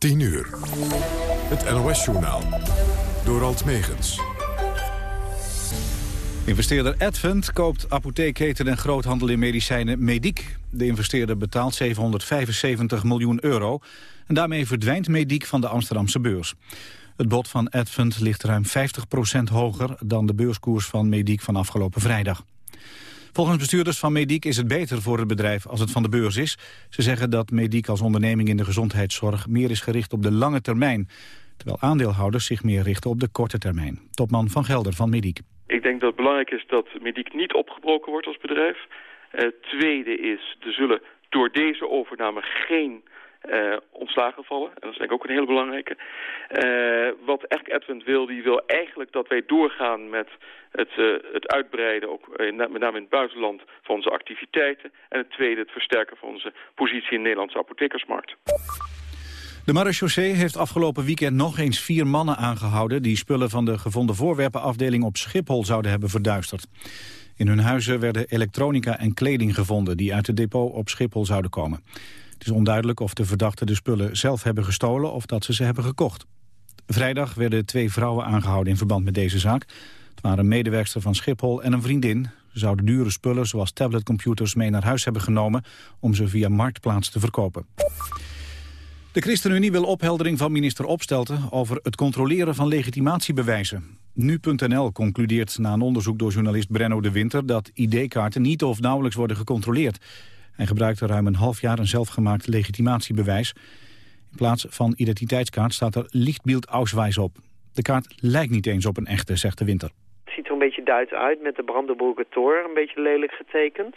10 uur. Het NOS-journaal. Door Alt Megens. Investeerder Advent koopt apotheekketen en groothandel in medicijnen Mediek. De investeerder betaalt 775 miljoen euro. En daarmee verdwijnt Mediek van de Amsterdamse beurs. Het bod van Advent ligt ruim 50% hoger dan de beurskoers van Mediek van afgelopen vrijdag. Volgens bestuurders van Mediek is het beter voor het bedrijf als het van de beurs is. Ze zeggen dat Mediek als onderneming in de gezondheidszorg meer is gericht op de lange termijn. Terwijl aandeelhouders zich meer richten op de korte termijn. Topman Van Gelder van Mediek. Ik denk dat het belangrijk is dat Mediek niet opgebroken wordt als bedrijf. Het uh, tweede is, er zullen door deze overname geen uh, ontslagen vallen. En dat is denk ik ook een hele belangrijke. Uh, wat eigenlijk Advent wil, die wil eigenlijk dat wij doorgaan met het, uh, het uitbreiden, ook met name in het buitenland, van onze activiteiten. En het tweede, het versterken van onze positie in de Nederlandse apothekersmarkt. De marechaussee heeft afgelopen weekend nog eens vier mannen aangehouden... die spullen van de gevonden voorwerpenafdeling op Schiphol zouden hebben verduisterd. In hun huizen werden elektronica en kleding gevonden... die uit het depot op Schiphol zouden komen. Het is onduidelijk of de verdachten de spullen zelf hebben gestolen... of dat ze ze hebben gekocht. Vrijdag werden twee vrouwen aangehouden in verband met deze zaak. Het waren een medewerkster van Schiphol en een vriendin. Ze zouden dure spullen zoals tabletcomputers mee naar huis hebben genomen... om ze via Marktplaats te verkopen. De ChristenUnie wil opheldering van minister Opstelten over het controleren van legitimatiebewijzen. Nu.nl concludeert na een onderzoek door journalist Brenno de Winter dat ID-kaarten niet of nauwelijks worden gecontroleerd. Hij gebruikte ruim een half jaar een zelfgemaakt legitimatiebewijs. In plaats van identiteitskaart staat er Lichtbeeld Ausweis op. De kaart lijkt niet eens op een echte, zegt de Winter. Het ziet er een beetje Duits uit met de Brandenburger Tor, een beetje lelijk getekend.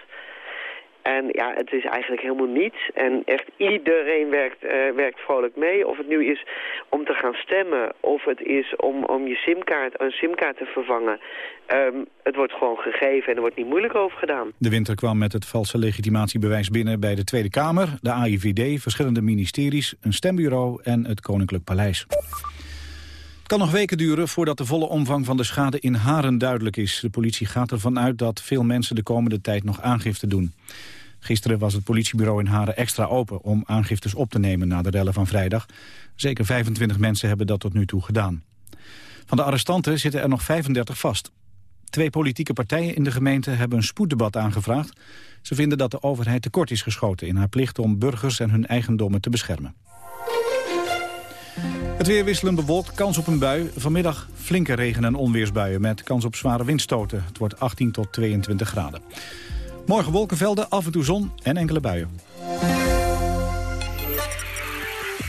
En ja, het is eigenlijk helemaal niets. En echt iedereen werkt, uh, werkt vrolijk mee. Of het nu is om te gaan stemmen, of het is om, om je simkaart, een simkaart te vervangen. Um, het wordt gewoon gegeven en er wordt niet moeilijk over gedaan. De winter kwam met het valse legitimatiebewijs binnen bij de Tweede Kamer, de AIVD, verschillende ministeries, een stembureau en het Koninklijk Paleis. Kan nog weken duren voordat de volle omvang van de schade in Haren duidelijk is. De politie gaat ervan uit dat veel mensen de komende tijd nog aangifte doen. Gisteren was het politiebureau in Haren extra open om aangiftes op te nemen na de rellen van vrijdag. Zeker 25 mensen hebben dat tot nu toe gedaan. Van de arrestanten zitten er nog 35 vast. Twee politieke partijen in de gemeente hebben een spoeddebat aangevraagd. Ze vinden dat de overheid tekort is geschoten in haar plicht om burgers en hun eigendommen te beschermen. Het weer wisselen bewolkt, kans op een bui. Vanmiddag flinke regen- en onweersbuien met kans op zware windstoten. Het wordt 18 tot 22 graden. Morgen wolkenvelden, af en toe zon en enkele buien.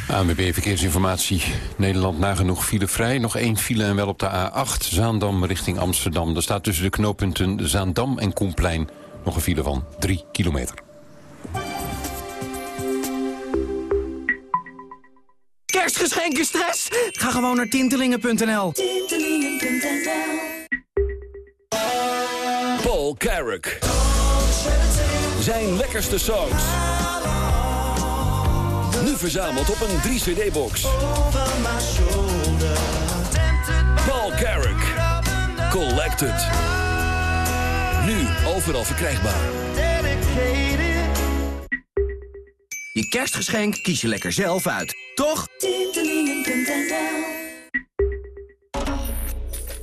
ANWB Verkeersinformatie. Nederland nagenoeg file vrij. Nog één file en wel op de A8. Zaandam richting Amsterdam. Er staat tussen de knooppunten Zaandam en Koenplein nog een file van 3 kilometer. Kerstgeschenken stress? Ga gewoon naar tintelingen.nl. Tintelingen.nl Paul Carrick. Zijn lekkerste songs. Nu verzameld op een 3-cd-box. Paul Carrick. Collected. Nu overal verkrijgbaar. Je kerstgeschenk kies je lekker zelf uit, toch?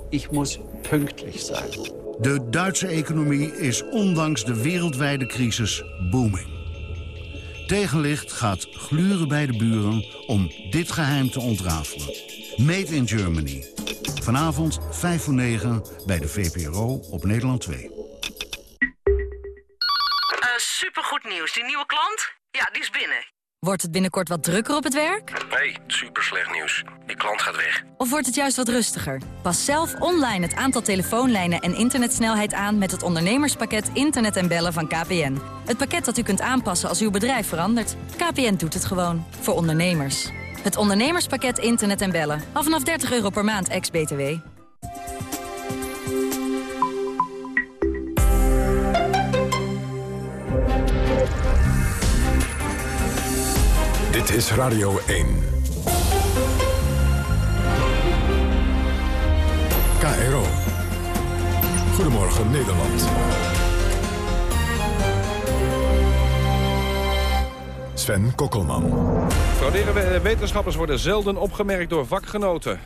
Ik moet pünktlich zijn. De Duitse economie is ondanks de wereldwijde crisis booming. Tegenlicht gaat gluren bij de buren om dit geheim te ontrafelen. Made in Germany. Vanavond 5 voor 9 bij de VPRO op Nederland 2. Uh, supergoed nieuws. Die nieuwe klant? Ja, die is binnen. Wordt het binnenkort wat drukker op het werk? Nee, super slecht nieuws. Die klant gaat weg. Of wordt het juist wat rustiger? Pas zelf online het aantal telefoonlijnen en internetsnelheid aan... met het ondernemerspakket Internet en Bellen van KPN. Het pakket dat u kunt aanpassen als uw bedrijf verandert. KPN doet het gewoon. Voor ondernemers. Het ondernemerspakket Internet en Bellen. Al vanaf 30 euro per maand, ex-BTW. Dit is Radio 1. KRO. Goedemorgen Nederland. Sven Kokkelman. Frauderen wetenschappers worden zelden opgemerkt door vakgenoten.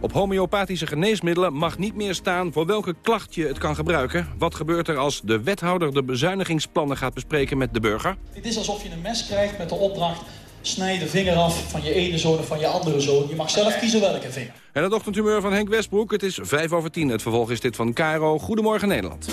Op homeopathische geneesmiddelen mag niet meer staan voor welke klacht je het kan gebruiken. Wat gebeurt er als de wethouder de bezuinigingsplannen gaat bespreken met de burger? Het is alsof je een mes krijgt met de opdracht... snij de vinger af van je ene zoon of van je andere zoon. Je mag zelf kiezen welke vinger. En het ochtendhumeur van Henk Westbroek. Het is 5 over 10. Het vervolg is dit van Caro. Goedemorgen Nederland.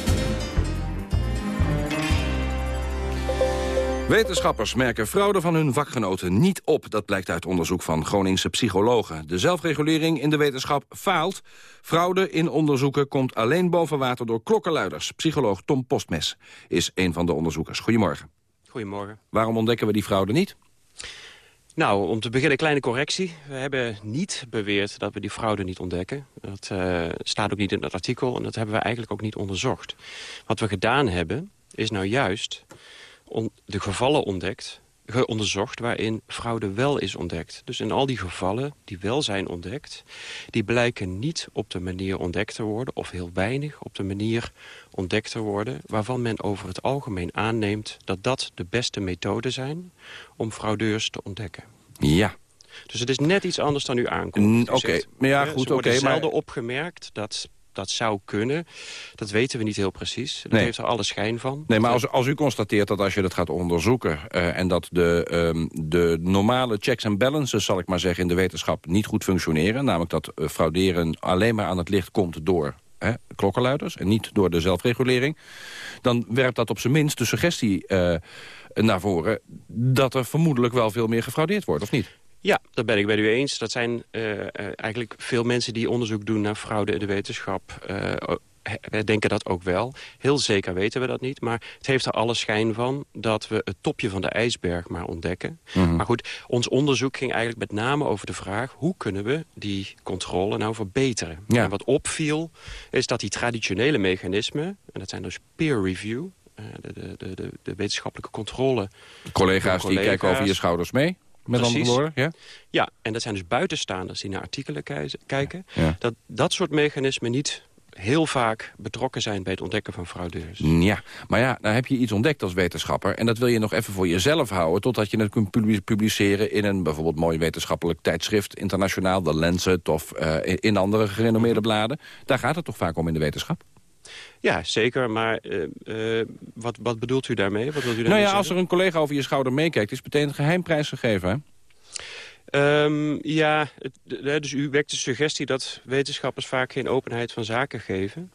Wetenschappers merken fraude van hun vakgenoten niet op. Dat blijkt uit onderzoek van Groningse psychologen. De zelfregulering in de wetenschap faalt. Fraude in onderzoeken komt alleen boven water door klokkenluiders. Psycholoog Tom Postmes is een van de onderzoekers. Goedemorgen. Goedemorgen. Waarom ontdekken we die fraude niet? Nou, om te beginnen kleine correctie. We hebben niet beweerd dat we die fraude niet ontdekken. Dat uh, staat ook niet in het artikel en dat hebben we eigenlijk ook niet onderzocht. Wat we gedaan hebben, is nou juist de gevallen ontdekt, onderzocht waarin fraude wel is ontdekt. Dus in al die gevallen die wel zijn ontdekt... die blijken niet op de manier ontdekt te worden... of heel weinig op de manier ontdekt te worden... waarvan men over het algemeen aanneemt dat dat de beste methoden zijn... om fraudeurs te ontdekken. Ja. Dus het is net iets anders dan u aankomt. Oké, maar ja, goed, oké. Okay, maar... opgemerkt dat dat zou kunnen. Dat weten we niet heel precies. Dat heeft er alle schijn van. Nee, maar als, als u constateert dat als je dat gaat onderzoeken... Uh, en dat de, um, de normale checks en balances, zal ik maar zeggen... in de wetenschap niet goed functioneren... namelijk dat uh, frauderen alleen maar aan het licht komt door hè, klokkenluiders... en niet door de zelfregulering... dan werpt dat op zijn minst de suggestie uh, naar voren... dat er vermoedelijk wel veel meer gefraudeerd wordt, of niet? Ja, dat ben ik bij u eens. Dat zijn uh, uh, eigenlijk veel mensen die onderzoek doen naar fraude in de wetenschap... Uh, wij denken dat ook wel. Heel zeker weten we dat niet. Maar het heeft er alle schijn van dat we het topje van de ijsberg maar ontdekken. Mm -hmm. Maar goed, ons onderzoek ging eigenlijk met name over de vraag... hoe kunnen we die controle nou verbeteren? Ja. En wat opviel is dat die traditionele mechanismen... en dat zijn dus peer review... De, de, de, de wetenschappelijke controle... Collega's, collega's die kijken over je schouders mee? Met Precies. andere woorden, ja? Ja, en dat zijn dus buitenstaanders die naar artikelen kijken. Ja. Dat dat soort mechanismen niet heel vaak betrokken zijn bij het ontdekken van fraudeurs. Ja, maar ja, nou heb je iets ontdekt als wetenschapper... en dat wil je nog even voor jezelf houden... totdat je het kunt publiceren in een bijvoorbeeld mooi wetenschappelijk tijdschrift... internationaal, The Lancet of uh, in andere gerenommeerde bladen. Daar gaat het toch vaak om in de wetenschap? Ja, zeker. Maar uh, uh, wat, wat bedoelt u daarmee? Wat wilt u daarmee nou ja, zeggen? als er een collega over je schouder meekijkt... is meteen een geheimprijs gegeven, hè? Um, ja, het, dus u wekt de suggestie dat wetenschappers vaak geen openheid van zaken geven.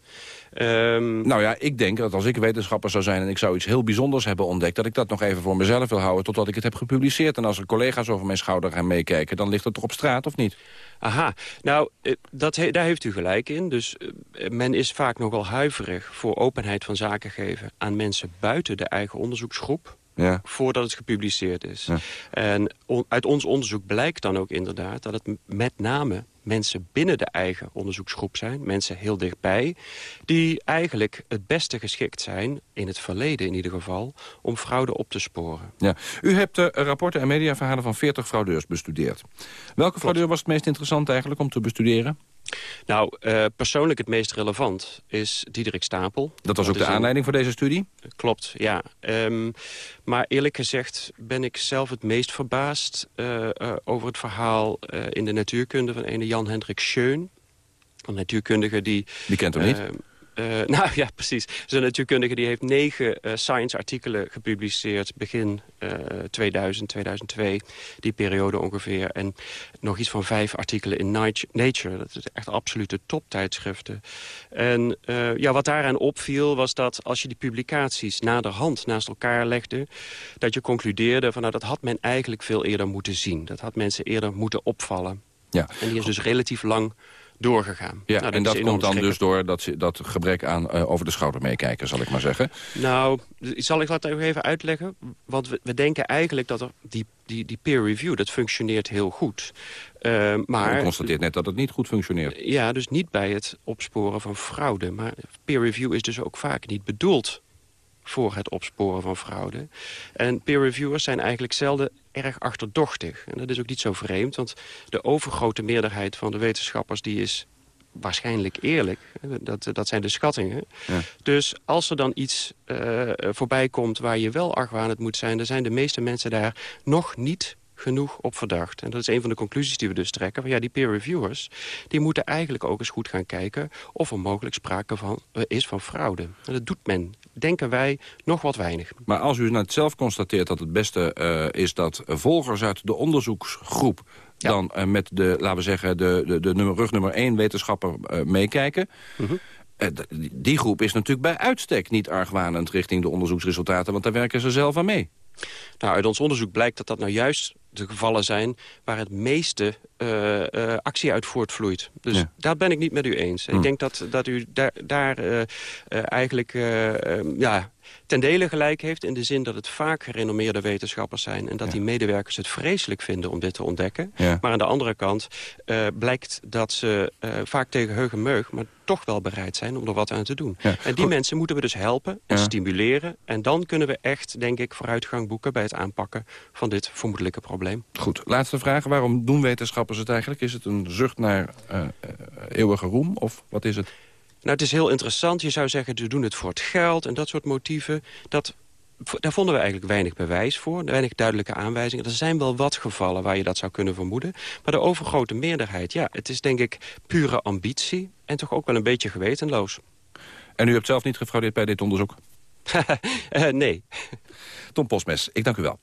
Um, nou ja, ik denk dat als ik wetenschapper zou zijn... en ik zou iets heel bijzonders hebben ontdekt... dat ik dat nog even voor mezelf wil houden totdat ik het heb gepubliceerd. En als er collega's over mijn schouder gaan meekijken... dan ligt het toch op straat, of niet? Aha, nou, dat he, daar heeft u gelijk in. Dus uh, men is vaak nogal huiverig voor openheid van zaken geven... aan mensen buiten de eigen onderzoeksgroep. Ja. voordat het gepubliceerd is. Ja. En on, uit ons onderzoek blijkt dan ook inderdaad... dat het met name mensen binnen de eigen onderzoeksgroep zijn... mensen heel dichtbij... die eigenlijk het beste geschikt zijn, in het verleden in ieder geval... om fraude op te sporen. Ja. U hebt uh, rapporten en mediaverhalen van 40 fraudeurs bestudeerd. Welke fraudeur was het meest interessant eigenlijk om te bestuderen? Nou, uh, persoonlijk het meest relevant is Diederik Stapel. Dat was ook de aanleiding een... voor deze studie? Klopt, ja. Um, maar eerlijk gezegd ben ik zelf het meest verbaasd... Uh, uh, over het verhaal in de natuurkunde van ene Jan-Hendrik Schön. Een natuurkundige die... Die kent hem niet? Uh, nou ja, precies. Zo'n natuurkundige die heeft negen uh, science-artikelen gepubliceerd... begin uh, 2000, 2002, die periode ongeveer. En nog iets van vijf artikelen in Nature. Dat is echt absolute toptijdschriften. En ja, wat daaraan opviel was dat als je die publicaties naderhand naast elkaar legde... dat je concludeerde van nou, dat had men eigenlijk veel eerder moeten zien. Dat had mensen eerder moeten opvallen. Ja. En die is dus relatief lang doorgegaan. Ja, nou, en dat komt dan dus door dat, dat gebrek aan uh, over de schouder meekijken, zal ik maar zeggen. Nou, zal ik dat even uitleggen? Want we, we denken eigenlijk dat er die, die, die peer review, dat functioneert heel goed. Uh, maar U constateert net dat het niet goed functioneert. Ja, dus niet bij het opsporen van fraude. Maar peer review is dus ook vaak niet bedoeld voor het opsporen van fraude. En peer reviewers zijn eigenlijk zelden erg achterdochtig. En dat is ook niet zo vreemd, want de overgrote meerderheid van de wetenschappers... die is waarschijnlijk eerlijk. Dat, dat zijn de schattingen. Dus als er dan iets uh, voorbij komt waar je wel argwanend moet zijn... dan zijn de meeste mensen daar nog niet genoeg op verdacht. En dat is een van de conclusies die we dus trekken. Van, ja, die peer reviewers die moeten eigenlijk ook eens goed gaan kijken... of er mogelijk sprake van, uh, is van fraude. En dat doet men, denken wij, nog wat weinig. Maar als u net zelf constateert dat het beste uh, is... dat volgers uit de onderzoeksgroep ja. dan uh, met de, laten we zeggen, de, de, de nummer, rug nummer één wetenschapper uh, meekijken. Uh, die groep is natuurlijk bij uitstek niet argwanend richting de onderzoeksresultaten, want daar werken ze zelf aan mee. Nou, uit ons onderzoek blijkt dat dat nou juist de gevallen zijn waar het meeste uh, uh, actie uit voortvloeit. Dus ja. daar ben ik niet met u eens. Hm. Ik denk dat, dat u daar, daar uh, eigenlijk ja, ten dele gelijk heeft... in de zin dat het vaak gerenommeerde wetenschappers zijn... en dat ja. die medewerkers het vreselijk vinden om dit te ontdekken. Ja. Maar aan de andere kant uh, blijkt dat ze uh, vaak tegen heug en meug... maar toch wel bereid zijn om er wat aan te doen. Ja. En die Goed. mensen moeten we dus helpen en stimuleren. En dan kunnen we echt, denk ik, vooruitgang boeken... bij het aanpakken van dit vermoedelijke probleem. Goed, laatste vraag. Waarom doen wetenschappers het eigenlijk? Is het een zucht naar uh, eeuwige roem of wat is het? Nou, het is heel interessant. Je zou zeggen, ze doen het voor het geld en dat soort motieven. Dat, daar vonden we eigenlijk weinig bewijs voor. Weinig duidelijke aanwijzingen. Er zijn wel wat gevallen waar je dat zou kunnen vermoeden. Maar de overgrote meerderheid, ja, het is denk ik pure ambitie... en toch ook wel een beetje gewetenloos. En u hebt zelf niet gefraudeerd bij dit onderzoek? uh, nee. Tom Postmes, ik dank u wel.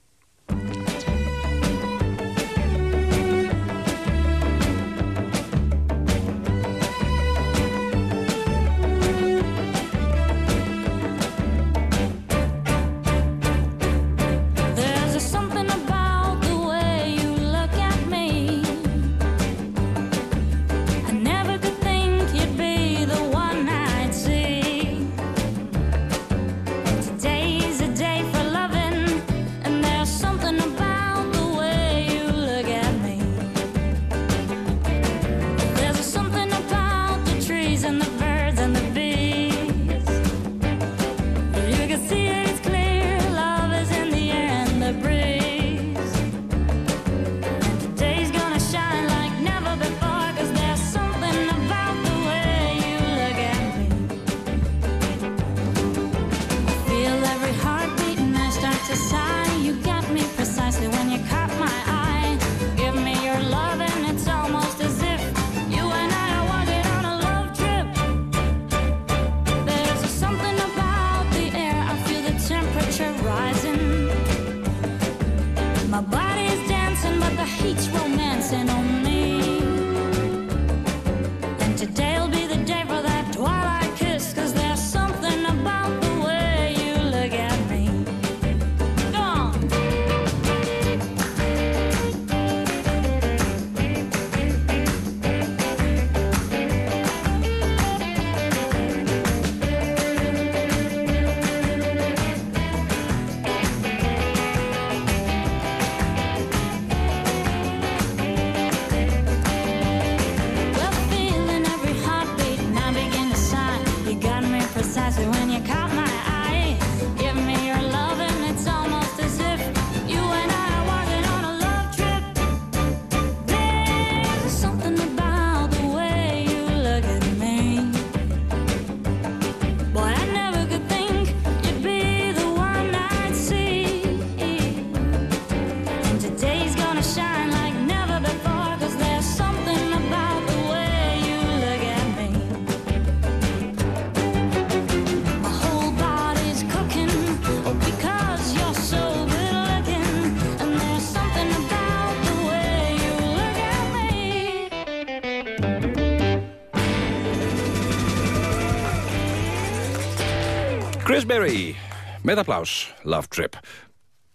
Berry, met applaus, Love Trip.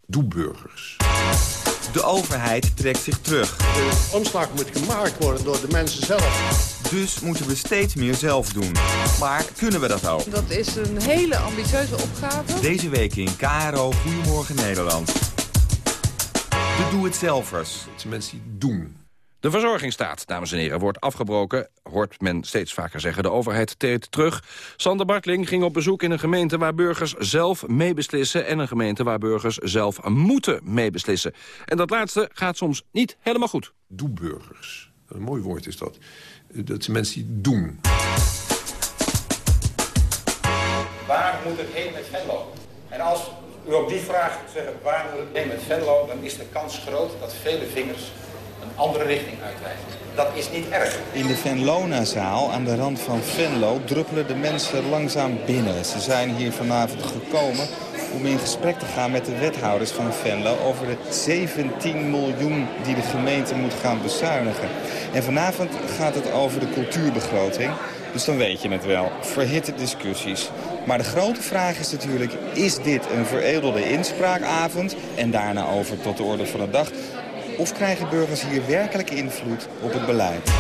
Doe burgers. De overheid trekt zich terug. De omslag moet gemaakt worden door de mensen zelf. Dus moeten we steeds meer zelf doen. Maar kunnen we dat ook? Dat is een hele ambitieuze opgave. Deze week in KRO Goedemorgen Nederland. De doe-het-zelvers. Het zijn mensen die doen. De verzorgingsstaat, dames en heren, wordt afgebroken. Hoort men steeds vaker zeggen. De overheid treedt terug. Sander Bartling ging op bezoek in een gemeente waar burgers zelf meebeslissen... en een gemeente waar burgers zelf moeten meebeslissen. En dat laatste gaat soms niet helemaal goed. Doe burgers. een mooi woord is dat. Dat zijn mensen die doen. Waar moet het heen met Venlo? En als u op die vraag zegt, waar moet het heen met Venlo... dan is de kans groot dat vele vingers andere richting uitwijzen. Dat is niet erg. In de Venlona-zaal aan de rand van Venlo druppelen de mensen langzaam binnen. Ze zijn hier vanavond gekomen om in gesprek te gaan met de wethouders van Venlo... over de 17 miljoen die de gemeente moet gaan bezuinigen. En vanavond gaat het over de cultuurbegroting... Dus dan weet je het wel. Verhitte discussies. Maar de grote vraag is natuurlijk, is dit een veredelde inspraakavond... en daarna over tot de orde van de dag... of krijgen burgers hier werkelijk invloed op het beleid?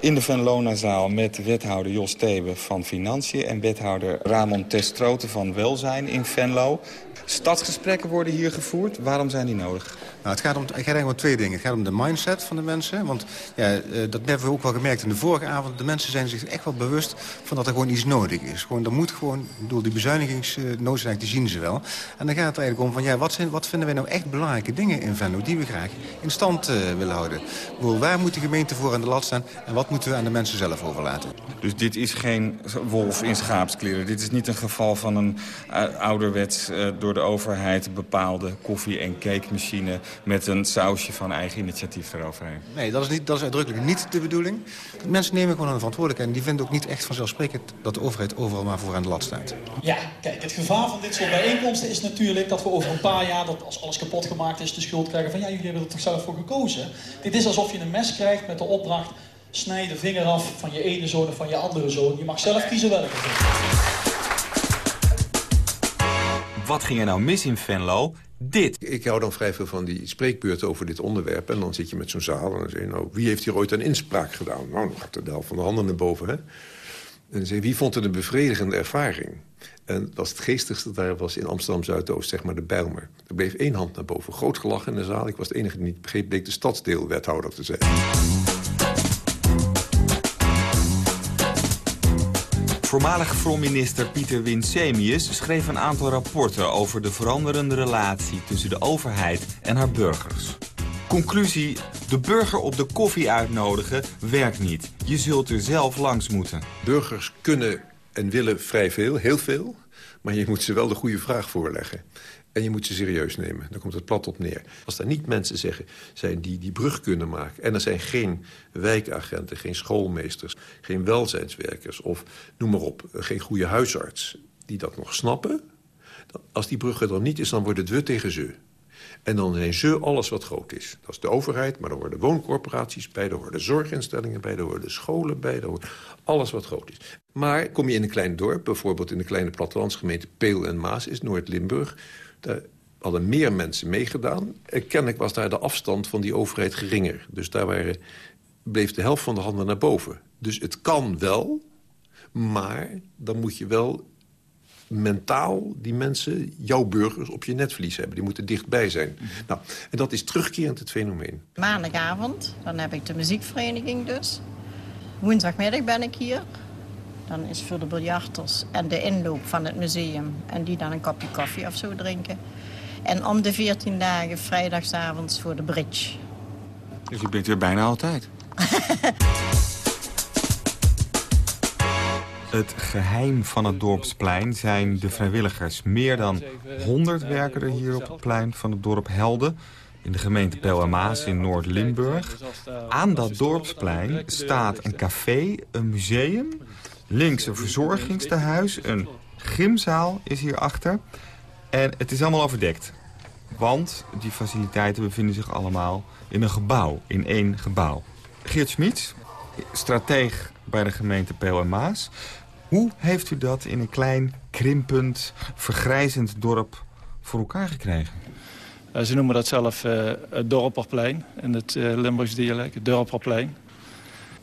In de Venlona-zaal met wethouder Jos Thebe van Financiën... en wethouder Ramon Testrote van Welzijn in Venlo. Stadsgesprekken worden hier gevoerd. Waarom zijn die nodig? Nou, het, gaat om, het gaat om twee dingen. Het gaat om de mindset van de mensen. Want ja, eh, dat hebben we ook wel gemerkt in de vorige avond. De mensen zijn zich echt wel bewust van dat er gewoon iets nodig is. Gewoon, er moet gewoon, door die bezuinigingsnoodzaak, die zien ze wel. En dan gaat het eigenlijk om van, ja, wat, zijn, wat vinden wij nou echt belangrijke dingen in Venlo... die we graag in stand uh, willen houden. Bedoel, waar moet de gemeente voor aan de lat staan... en wat moeten we aan de mensen zelf overlaten? Dus dit is geen wolf in schaapskleren. Dit is niet een geval van een uh, ouderwets door de overheid bepaalde koffie- en cake-machine met een sausje van eigen initiatief eroverheen. Nee, dat is, niet, dat is uitdrukkelijk niet de bedoeling. Mensen nemen gewoon een verantwoordelijkheid. En die vinden ook niet echt vanzelfsprekend dat de overheid overal maar voor aan de lat staat. Ja, kijk, het gevaar van dit soort bijeenkomsten is natuurlijk dat we over een paar jaar, dat als alles kapot gemaakt is, de schuld krijgen van ja, jullie hebben er toch zelf voor gekozen. Dit is alsof je een mes krijgt met de opdracht, snij de vinger af van je ene zoon of van je andere zoon. Je mag zelf kiezen welke. Wat ging er nou mis in Venlo? Dit. Ik hou dan vrij veel van die spreekbeurten over dit onderwerp. En dan zit je met zo'n zaal en dan zeg je... nou, wie heeft hier ooit een inspraak gedaan? Nou, dan gaat de helft van de handen naar boven, hè? En dan zeg je, wie vond het een bevredigende ervaring? En was het geestigste daar was in Amsterdam-Zuidoost, zeg maar de Bijlmer. Er bleef één hand naar boven. Groot gelachen in de zaal. Ik was de enige die niet begreep, bleek de stadsdeelwethouder te zijn. Voormalig vrouwminister Pieter Winsemius schreef een aantal rapporten over de veranderende relatie tussen de overheid en haar burgers. Conclusie, de burger op de koffie uitnodigen werkt niet. Je zult er zelf langs moeten. Burgers kunnen en willen vrij veel, heel veel. Maar je moet ze wel de goede vraag voorleggen. En je moet ze serieus nemen. Daar komt het plat op neer. Als er niet mensen zeggen, zijn die die brug kunnen maken... en er zijn geen wijkagenten, geen schoolmeesters... geen welzijnswerkers of noem maar op, geen goede huisarts... die dat nog snappen... als die brug er dan niet is, dan wordt het we tegen ze. En dan zijn ze alles wat groot is. Dat is de overheid, maar er worden wooncorporaties bij... er horen zorginstellingen bij, er horen scholen bij... er hoort alles wat groot is. Maar kom je in een klein dorp, bijvoorbeeld in de kleine plattelandsgemeente... Peel en Maas is Noord-Limburg... Daar hadden meer mensen meegedaan. En kennelijk was daar de afstand van die overheid geringer. Dus daar waren, bleef de helft van de handen naar boven. Dus het kan wel, maar dan moet je wel mentaal die mensen, jouw burgers, op je netvlies hebben. Die moeten dichtbij zijn. Nou, en dat is terugkerend het fenomeen. Maandagavond, dan heb ik de muziekvereniging dus. Woensdagmiddag ben ik hier. Dan is voor de biljarters en de inloop van het museum. En die dan een kopje koffie of zo drinken. En om de 14 dagen vrijdagsavonds voor de bridge. Dus je bent er bijna altijd. Het geheim van het dorpsplein zijn de vrijwilligers. Meer dan 100 werken er hier op het plein van het dorp Helden in de gemeente Pel en Maas in Noord-Limburg. Aan dat dorpsplein staat een café, een museum... links een verzorgingstehuis, een gymzaal is hierachter... en het is allemaal overdekt. Want die faciliteiten bevinden zich allemaal in een gebouw, in één gebouw. Geert Schmiets, strateeg bij de gemeente Pel en Maas... Hoe heeft u dat in een klein, krimpend, vergrijzend dorp voor elkaar gekregen? Uh, ze noemen dat zelf uh, het Dorperplein in het uh, Limburgs dialect, het Dorperplein.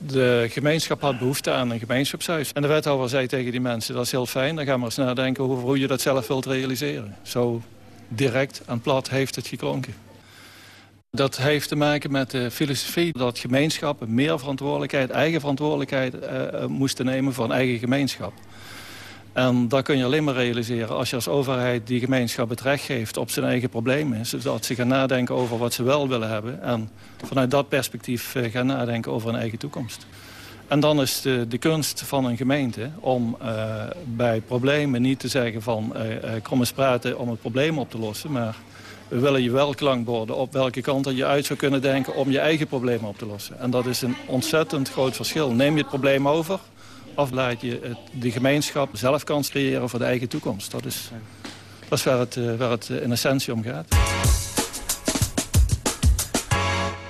De gemeenschap had behoefte aan een gemeenschapshuis. En de wethouder zei tegen die mensen, dat is heel fijn, dan gaan we eens nadenken over hoe je dat zelf wilt realiseren. Zo direct en plat heeft het geklonken. Dat heeft te maken met de filosofie dat gemeenschappen meer verantwoordelijkheid, eigen verantwoordelijkheid uh, moesten nemen voor een eigen gemeenschap. En dat kun je alleen maar realiseren als je als overheid die gemeenschap het recht geeft op zijn eigen problemen. Zodat ze gaan nadenken over wat ze wel willen hebben. En vanuit dat perspectief eh, gaan nadenken over hun eigen toekomst. En dan is de, de kunst van een gemeente om uh, bij problemen niet te zeggen van uh, kom eens praten om het probleem op te lossen. Maar we willen je wel klankborden op welke kant je uit zou kunnen denken om je eigen problemen op te lossen. En dat is een ontzettend groot verschil. Neem je het probleem over of laat je het, de gemeenschap zelf kans creëren voor de eigen toekomst. Dat is, dat is waar, het, waar het in essentie om gaat.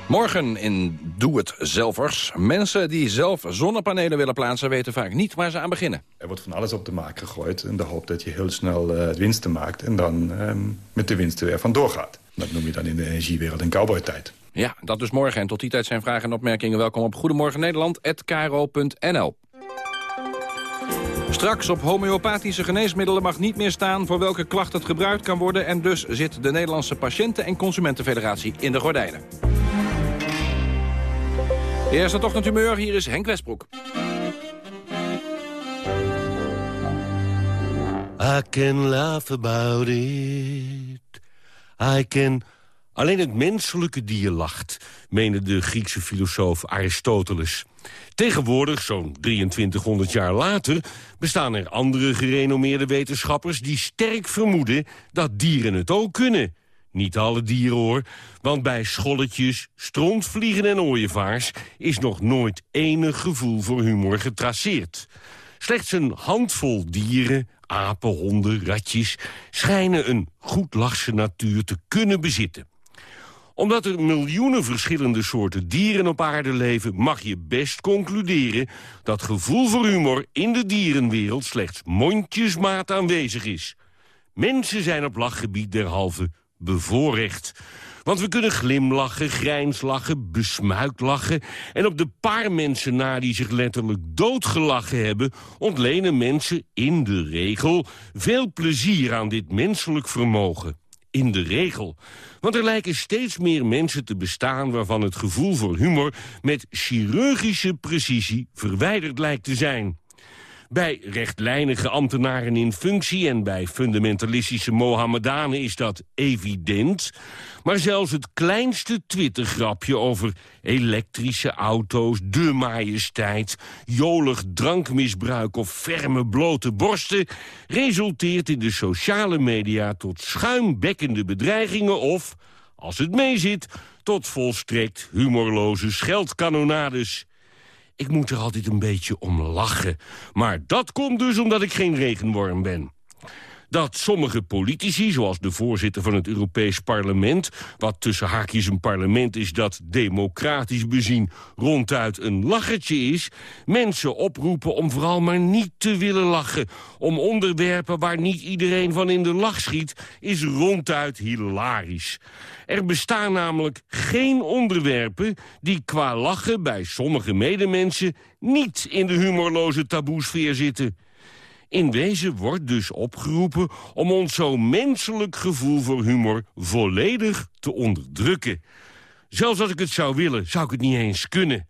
Morgen in Doe Het Zelvers. Mensen die zelf zonnepanelen willen plaatsen... weten vaak niet waar ze aan beginnen. Er wordt van alles op de markt gegooid... in de hoop dat je heel snel uh, winsten maakt... en dan uh, met de winsten weer vandoor gaat. Dat noem je dan in de energiewereld een cowboytijd. Ja, dat dus morgen. En tot die tijd zijn vragen en opmerkingen welkom op Goedemorgen Nederland@kro.nl. Straks op homeopathische geneesmiddelen mag niet meer staan... voor welke klacht het gebruikt kan worden... en dus zit de Nederlandse Patiënten- en Consumentenfederatie in de gordijnen. Eerste ochtendhumeur, hier is Henk Westbroek. I can laugh about it. I can... Alleen het menselijke dier lacht, meende de Griekse filosoof Aristoteles. Tegenwoordig, zo'n 2300 jaar later, bestaan er andere gerenommeerde wetenschappers... die sterk vermoeden dat dieren het ook kunnen. Niet alle dieren hoor, want bij scholletjes, strontvliegen en ooievaars... is nog nooit enig gevoel voor humor getraceerd. Slechts een handvol dieren, apen, honden, ratjes... schijnen een goedlachse natuur te kunnen bezitten omdat er miljoenen verschillende soorten dieren op aarde leven... mag je best concluderen dat gevoel voor humor in de dierenwereld... slechts mondjesmaat aanwezig is. Mensen zijn op lachgebied derhalve bevoorrecht. Want we kunnen glimlachen, grijnslachen, besmuikt lachen... en op de paar mensen na die zich letterlijk doodgelachen hebben... ontlenen mensen in de regel veel plezier aan dit menselijk vermogen. In de regel. Want er lijken steeds meer mensen te bestaan... waarvan het gevoel voor humor met chirurgische precisie verwijderd lijkt te zijn. Bij rechtlijnige ambtenaren in functie en bij fundamentalistische Mohammedanen is dat evident. Maar zelfs het kleinste Twittergrapje over elektrische auto's, de majesteit, jolig drankmisbruik of ferme blote borsten resulteert in de sociale media tot schuimbekkende bedreigingen of, als het meezit, tot volstrekt humorloze scheldkanonades. Ik moet er altijd een beetje om lachen. Maar dat komt dus omdat ik geen regenworm ben. Dat sommige politici, zoals de voorzitter van het Europees Parlement... wat tussen haakjes een parlement is dat democratisch bezien... ronduit een lachertje is... mensen oproepen om vooral maar niet te willen lachen. Om onderwerpen waar niet iedereen van in de lach schiet... is ronduit hilarisch. Er bestaan namelijk geen onderwerpen die qua lachen bij sommige medemensen niet in de humorloze taboesfeer zitten. In wezen wordt dus opgeroepen om ons zo menselijk gevoel voor humor volledig te onderdrukken. Zelfs als ik het zou willen, zou ik het niet eens kunnen.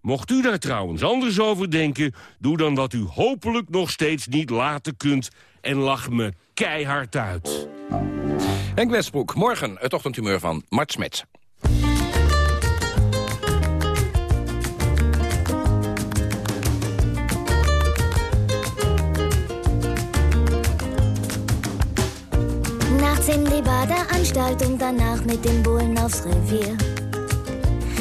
Mocht u daar trouwens anders over denken, doe dan wat u hopelijk nog steeds niet laten kunt en lach me keihard uit. Henk Westbroek, morgen het ochtendhumeur van Mart Smet. Nachts in die Badeanstalt und danach mit den Bullen aufs Revier.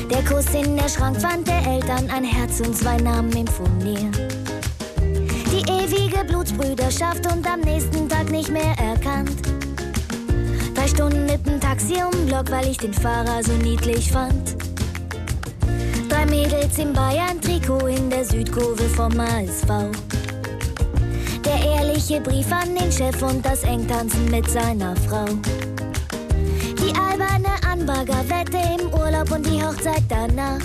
Der Kuss in der Schrankwand der Eltern, ein Herz und zwei Namen imponieren. Die ewige Blutsbrüderschaft und am nächsten Tag nicht mehr erkannt. Drei Stunden mit dem Taxi um Block, weil ich den Fahrer so niedlich fand. Drei Mädels im Bayern-Trikot in der Südkurve vom ASV. Der ehrliche Brief an den Chef und das Engtanzen mit seiner Frau. Die alberne Anbaggerwette im Urlaub und die Hochzeit danach.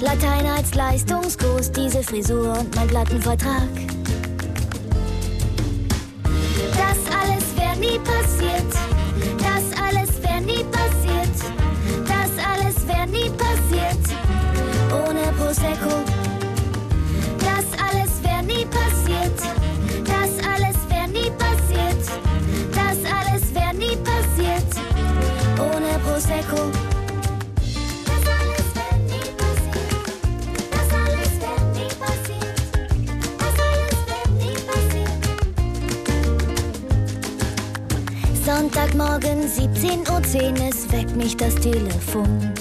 Latein als Leistungskurs, diese Frisur und mein Plattenvertrag. Das alles wäre nie passiert. 17.10 Uhr, es weckt mich das Telefon.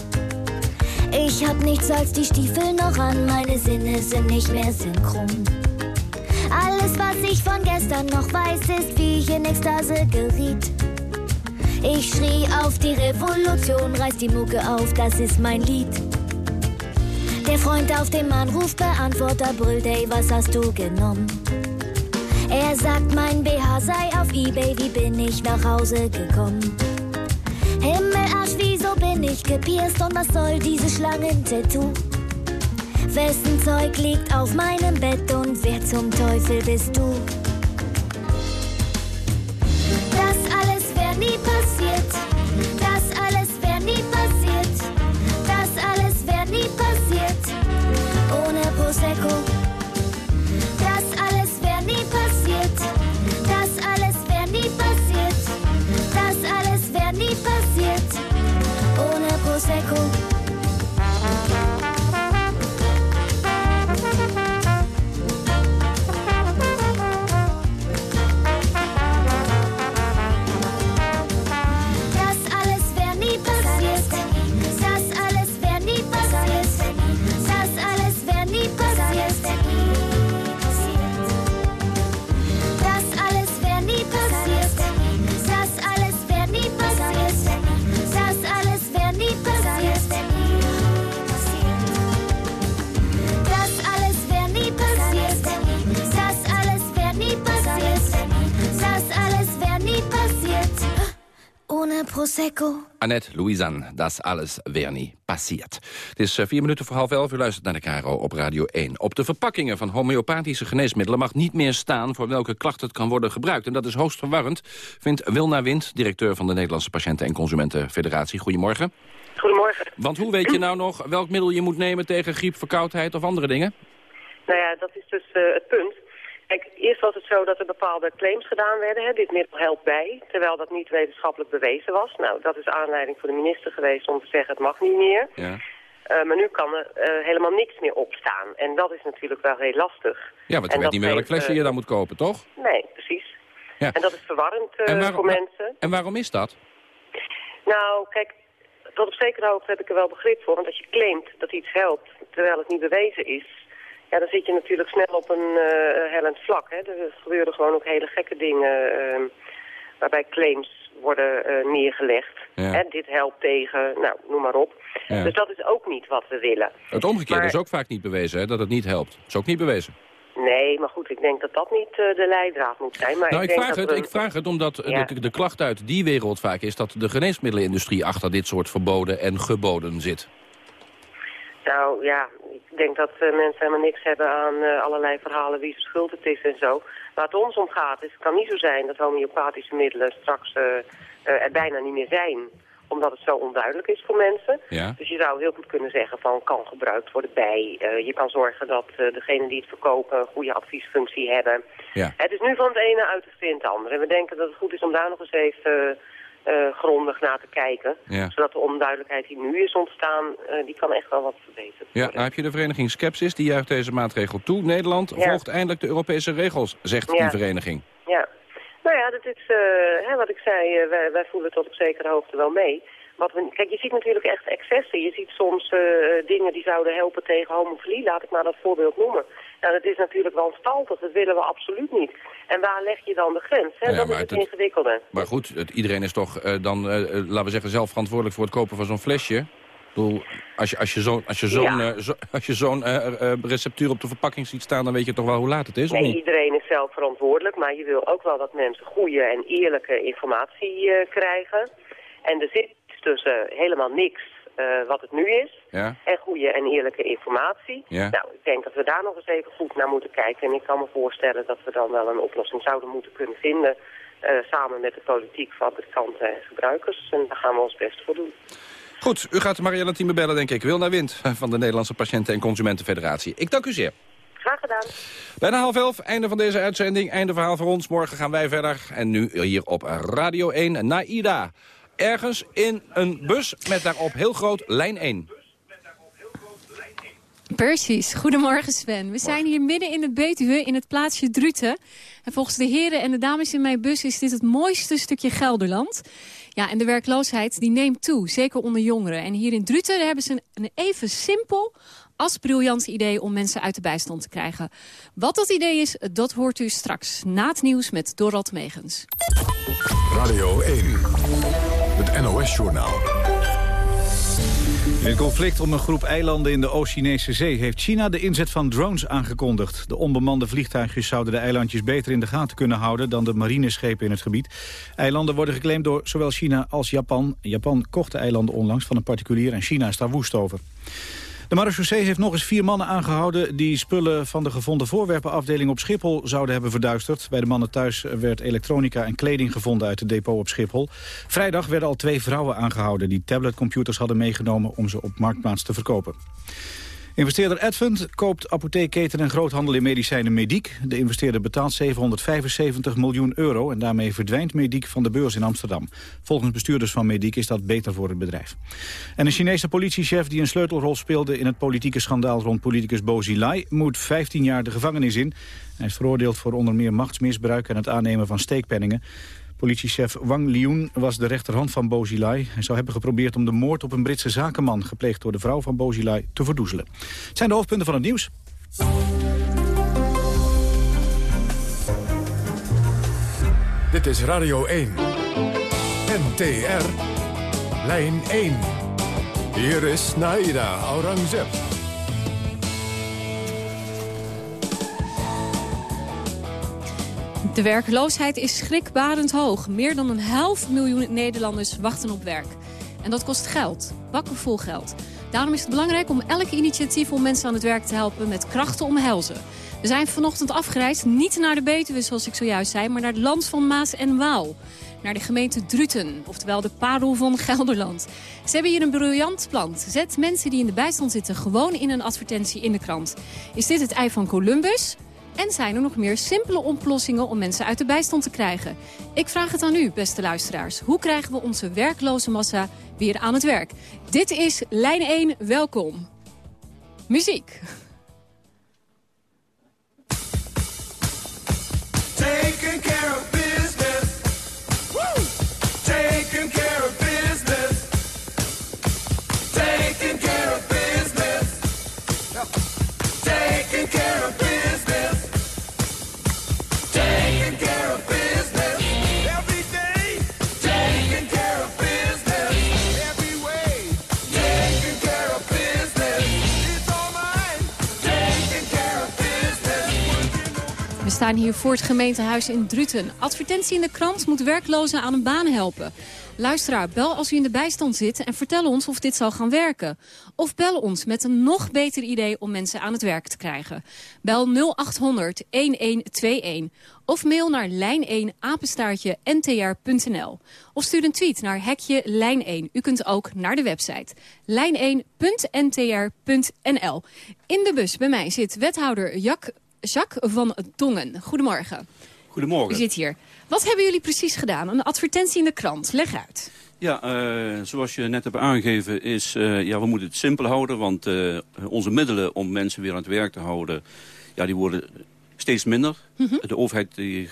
Ich hab nichts als die Stiefel noch an, meine Sinne sind nicht mehr synchron. Alles, was ich von gestern noch weiß, ist, wie ich in Ekstase geriet. Ich schrie auf die Revolution, reiß die Mucke auf, das ist mein Lied. Der Freund auf dem Anrufbeantworter brüllt, ey, was hast du genommen? Er sagt, mein BH sei auf Ebay, wie bin ich nach Hause gekommen? Himmelarsch, wieso bin ich gepierst und was soll diese Schlangen-Tattoo? Wessen Zeug liegt auf meinem Bett und wer zum Teufel bist du? Annette Louisan, dat alles weer niet passiert. Het is eh, vier minuten voor half elf, u luistert naar de Caro op Radio 1. Op de verpakkingen van homeopathische geneesmiddelen mag niet meer staan... voor welke klacht het kan worden gebruikt. En dat is hoogst verwarrend, vindt Wilna Wind... directeur van de Nederlandse Patiënten- en Consumentenfederatie. Goedemorgen. Goedemorgen. Want hoe weet je nou nog welk middel je moet nemen... tegen griep, verkoudheid of andere dingen? Nou ja, dat is dus eh, het punt. Kijk, eerst was het zo dat er bepaalde claims gedaan werden. Hè, dit middel helpt bij, terwijl dat niet wetenschappelijk bewezen was. Nou, dat is aanleiding voor de minister geweest om te zeggen het mag niet meer. Ja. Eh, maar nu kan er eh, helemaal niks meer opstaan. En dat is natuurlijk wel heel lastig. Ja, want je weet niet meer welk flesje eh, je dan moet kopen, toch? Nee, precies. Ja. En dat is verwarrend eh, waarom- voor mensen. En waarom is dat? Nou, kijk, tot op zekere hoogte heb ik er wel begrip voor. Want als je claimt dat iets helpt, terwijl het niet bewezen is... Ja, dan zit je natuurlijk snel op een eh hellend vlak. Hè. Er gebeuren gewoon ook hele gekke dingen ehm, waarbij claims worden eh, neergelegd. Ja. Hè, dit helpt tegen, nou, noem maar op. Ja. Dus dat is ook niet wat we willen. Het omgekeerde Maar- is ook vaak niet bewezen, hè, dat het niet helpt. Dat is ook niet bewezen. Nee, maar goed, ik denk dat dat niet eh, de leidraad moet zijn. Maar nou, ik, vraag het, we- ik vraag het omdat Ja. de, de klacht uit die wereld vaak is... dat de geneesmiddelenindustrie achter dit soort verboden en geboden zit. Nou ja, ik denk dat eh, mensen helemaal niks hebben aan eh, allerlei verhalen wie schuld het is en zo. Waar het ons om gaat is, het kan niet zo zijn dat homeopathische middelen straks eh, er bijna niet meer zijn. Omdat het zo onduidelijk is voor mensen. Ja. Dus je zou heel goed kunnen zeggen van kan gebruikt worden bij. Je kan zorgen dat eh degenen die het verkopen een goede adviesfunctie hebben. Ja. Het is nu van het ene uiterste in het andere. En we denken dat het goed is om daar nog eens even eh, grondig naar te kijken. Ja. Zodat de onduidelijkheid die nu is ontstaan, eh, die kan echt wel wat verbeteren. Ja, nou heb je de vereniging Skepsis, die juicht deze maatregel toe. Nederland Ja. volgt eindelijk de Europese regels, zegt Ja. die vereniging. Ja. Nou ja, dat is, eh, hè, wat ik zei, wij, wij voelen tot op zekere hoogte wel mee. Wat we, kijk, je ziet natuurlijk echt excessen. Je ziet soms dingen die zouden helpen tegen homofilie, laat ik maar dat voorbeeld noemen. Nou, dat is natuurlijk wel staltig, dat willen we absoluut niet. En waar leg je dan de grens? Hè? Ja, dat is het het- ingewikkelde. Maar goed, het, iedereen is toch eh, dan, eh, eh, laten we zeggen, zelf verantwoordelijk voor het kopen van zo'n flesje. Ik bedoel, als je, als je zo'n als je zo'n Ja. eh, zo- als je zo'n eh, eh, receptuur op de verpakking ziet staan, dan weet je toch wel hoe laat het is, of Nee, niet? iedereen is zelf verantwoordelijk, maar je wil ook wel dat mensen goede en eerlijke informatie krijgen. En er zit tussen helemaal niks eh, wat het nu is Ja? en goede en eerlijke informatie. Ja. Nou, ik denk dat we daar nog eens even goed naar moeten kijken. En ik kan me voorstellen dat we dan wel een oplossing zouden moeten kunnen vinden... eh, samen met de politiek, fabrikanten en gebruikers. En daar gaan we ons best voor doen. Goed, u gaat Marielle Thieme bellen, denk ik. Wilna Wind van de Nederlandse Patiënten- en Consumentenfederatie. Ik dank u zeer. Graag gedaan. Bijna half elf, einde van deze uitzending. Einde verhaal voor ons. Morgen gaan wij verder. En nu hier op Radio 1, Naida. Ergens in een bus met daarop heel groot lijn 1. Precies. Goedemorgen Sven. We zijn hier midden in de Betuwe in het plaatsje Druten. En volgens de heren en de dames in mijn bus is dit het mooiste stukje Gelderland. Ja, en de werkloosheid die neemt toe, zeker onder jongeren. En hier in Druten hebben ze een even simpel als briljant idee om mensen uit de bijstand te krijgen. Wat dat idee is, dat hoort u straks na het nieuws met Dorald Megens. Radio 1, het NOS-journaal. In het conflict om een groep eilanden in de Oost-Chinese zee... heeft China de inzet van drones aangekondigd. De onbemande vliegtuigjes zouden de eilandjes beter in de gaten kunnen houden... dan de marineschepen in het gebied. Eilanden worden geclaimd door zowel China als Japan. Japan kocht de eilanden onlangs van een particulier... en China is daar woest over. De marechaussee heeft nog eens vier mannen aangehouden... die spullen van de gevonden voorwerpenafdeling op Schiphol zouden hebben verduisterd. Bij de mannen thuis werd elektronica en kleding gevonden uit het depot op Schiphol. Vrijdag werden al twee vrouwen aangehouden... die tabletcomputers hadden meegenomen om ze op Marktplaats te verkopen. Investeerder Advent koopt apotheekketen en groothandel in medicijnen Mediek. De investeerder betaalt 775 miljoen euro... en daarmee verdwijnt Mediek van de beurs in Amsterdam. Volgens bestuurders van Mediek is dat beter voor het bedrijf. En een Chinese politiechef die een sleutelrol speelde... in het politieke schandaal rond politicus Bo Xilai... moet 15 jaar de gevangenis in. Hij is veroordeeld voor onder meer machtsmisbruik... en het aannemen van steekpenningen. Politiechef Wang Liun was de rechterhand van Bozilai. Hij zou hebben geprobeerd om de moord op een Britse zakenman... gepleegd door de vrouw van Bozilai te verdoezelen. Het zijn de hoofdpunten van het nieuws. Dit is Radio 1. NTR. Lijn 1. Hier is Naida Aurangzeb. De werkloosheid is schrikbarend hoog. Meer dan een half miljoen Nederlanders wachten op werk. En dat kost geld, bakken vol geld. Daarom is het belangrijk om elk initiatief om mensen aan het werk te helpen met krachten omhelzen. We zijn vanochtend afgereisd, niet naar de Betuwe zoals ik zojuist zei, maar naar het land van Maas en Waal. Naar de gemeente Druten, oftewel de parel van Gelderland. Ze hebben hier een briljant plan. Zet mensen die in de bijstand zitten gewoon in een advertentie in de krant. Is dit het ei van Columbus? En zijn er nog meer simpele oplossingen om mensen uit de bijstand te krijgen? Ik vraag het aan u, beste luisteraars. Hoe krijgen we onze werkloze massa weer aan het werk? Dit is Lijn 1, welkom. Muziek. Staan hier voor het gemeentehuis in Druten. Advertentie in de krant moet werklozen aan een baan helpen. Luisteraar, bel als u in de bijstand zit en vertel ons of dit zal gaan werken. Of bel ons met een nog beter idee om mensen aan het werk te krijgen. Bel 0800 1121 of mail naar lijn1 apenstaartje ntr.nl. Of stuur een tweet naar hekje lijn1. U kunt ook naar de website lijn1.ntr.nl. In de bus bij mij zit wethouder Jack, Jacques van Dongen. Goedemorgen. Goedemorgen. U zit hier. Wat hebben jullie precies gedaan? Een advertentie in de krant. Leg uit. Ja, eh, zoals je net hebt aangegeven is, eh, ja, we moeten het simpel houden. Want eh, onze middelen om mensen weer aan het werk te houden, ja, die worden steeds minder. De overheid die,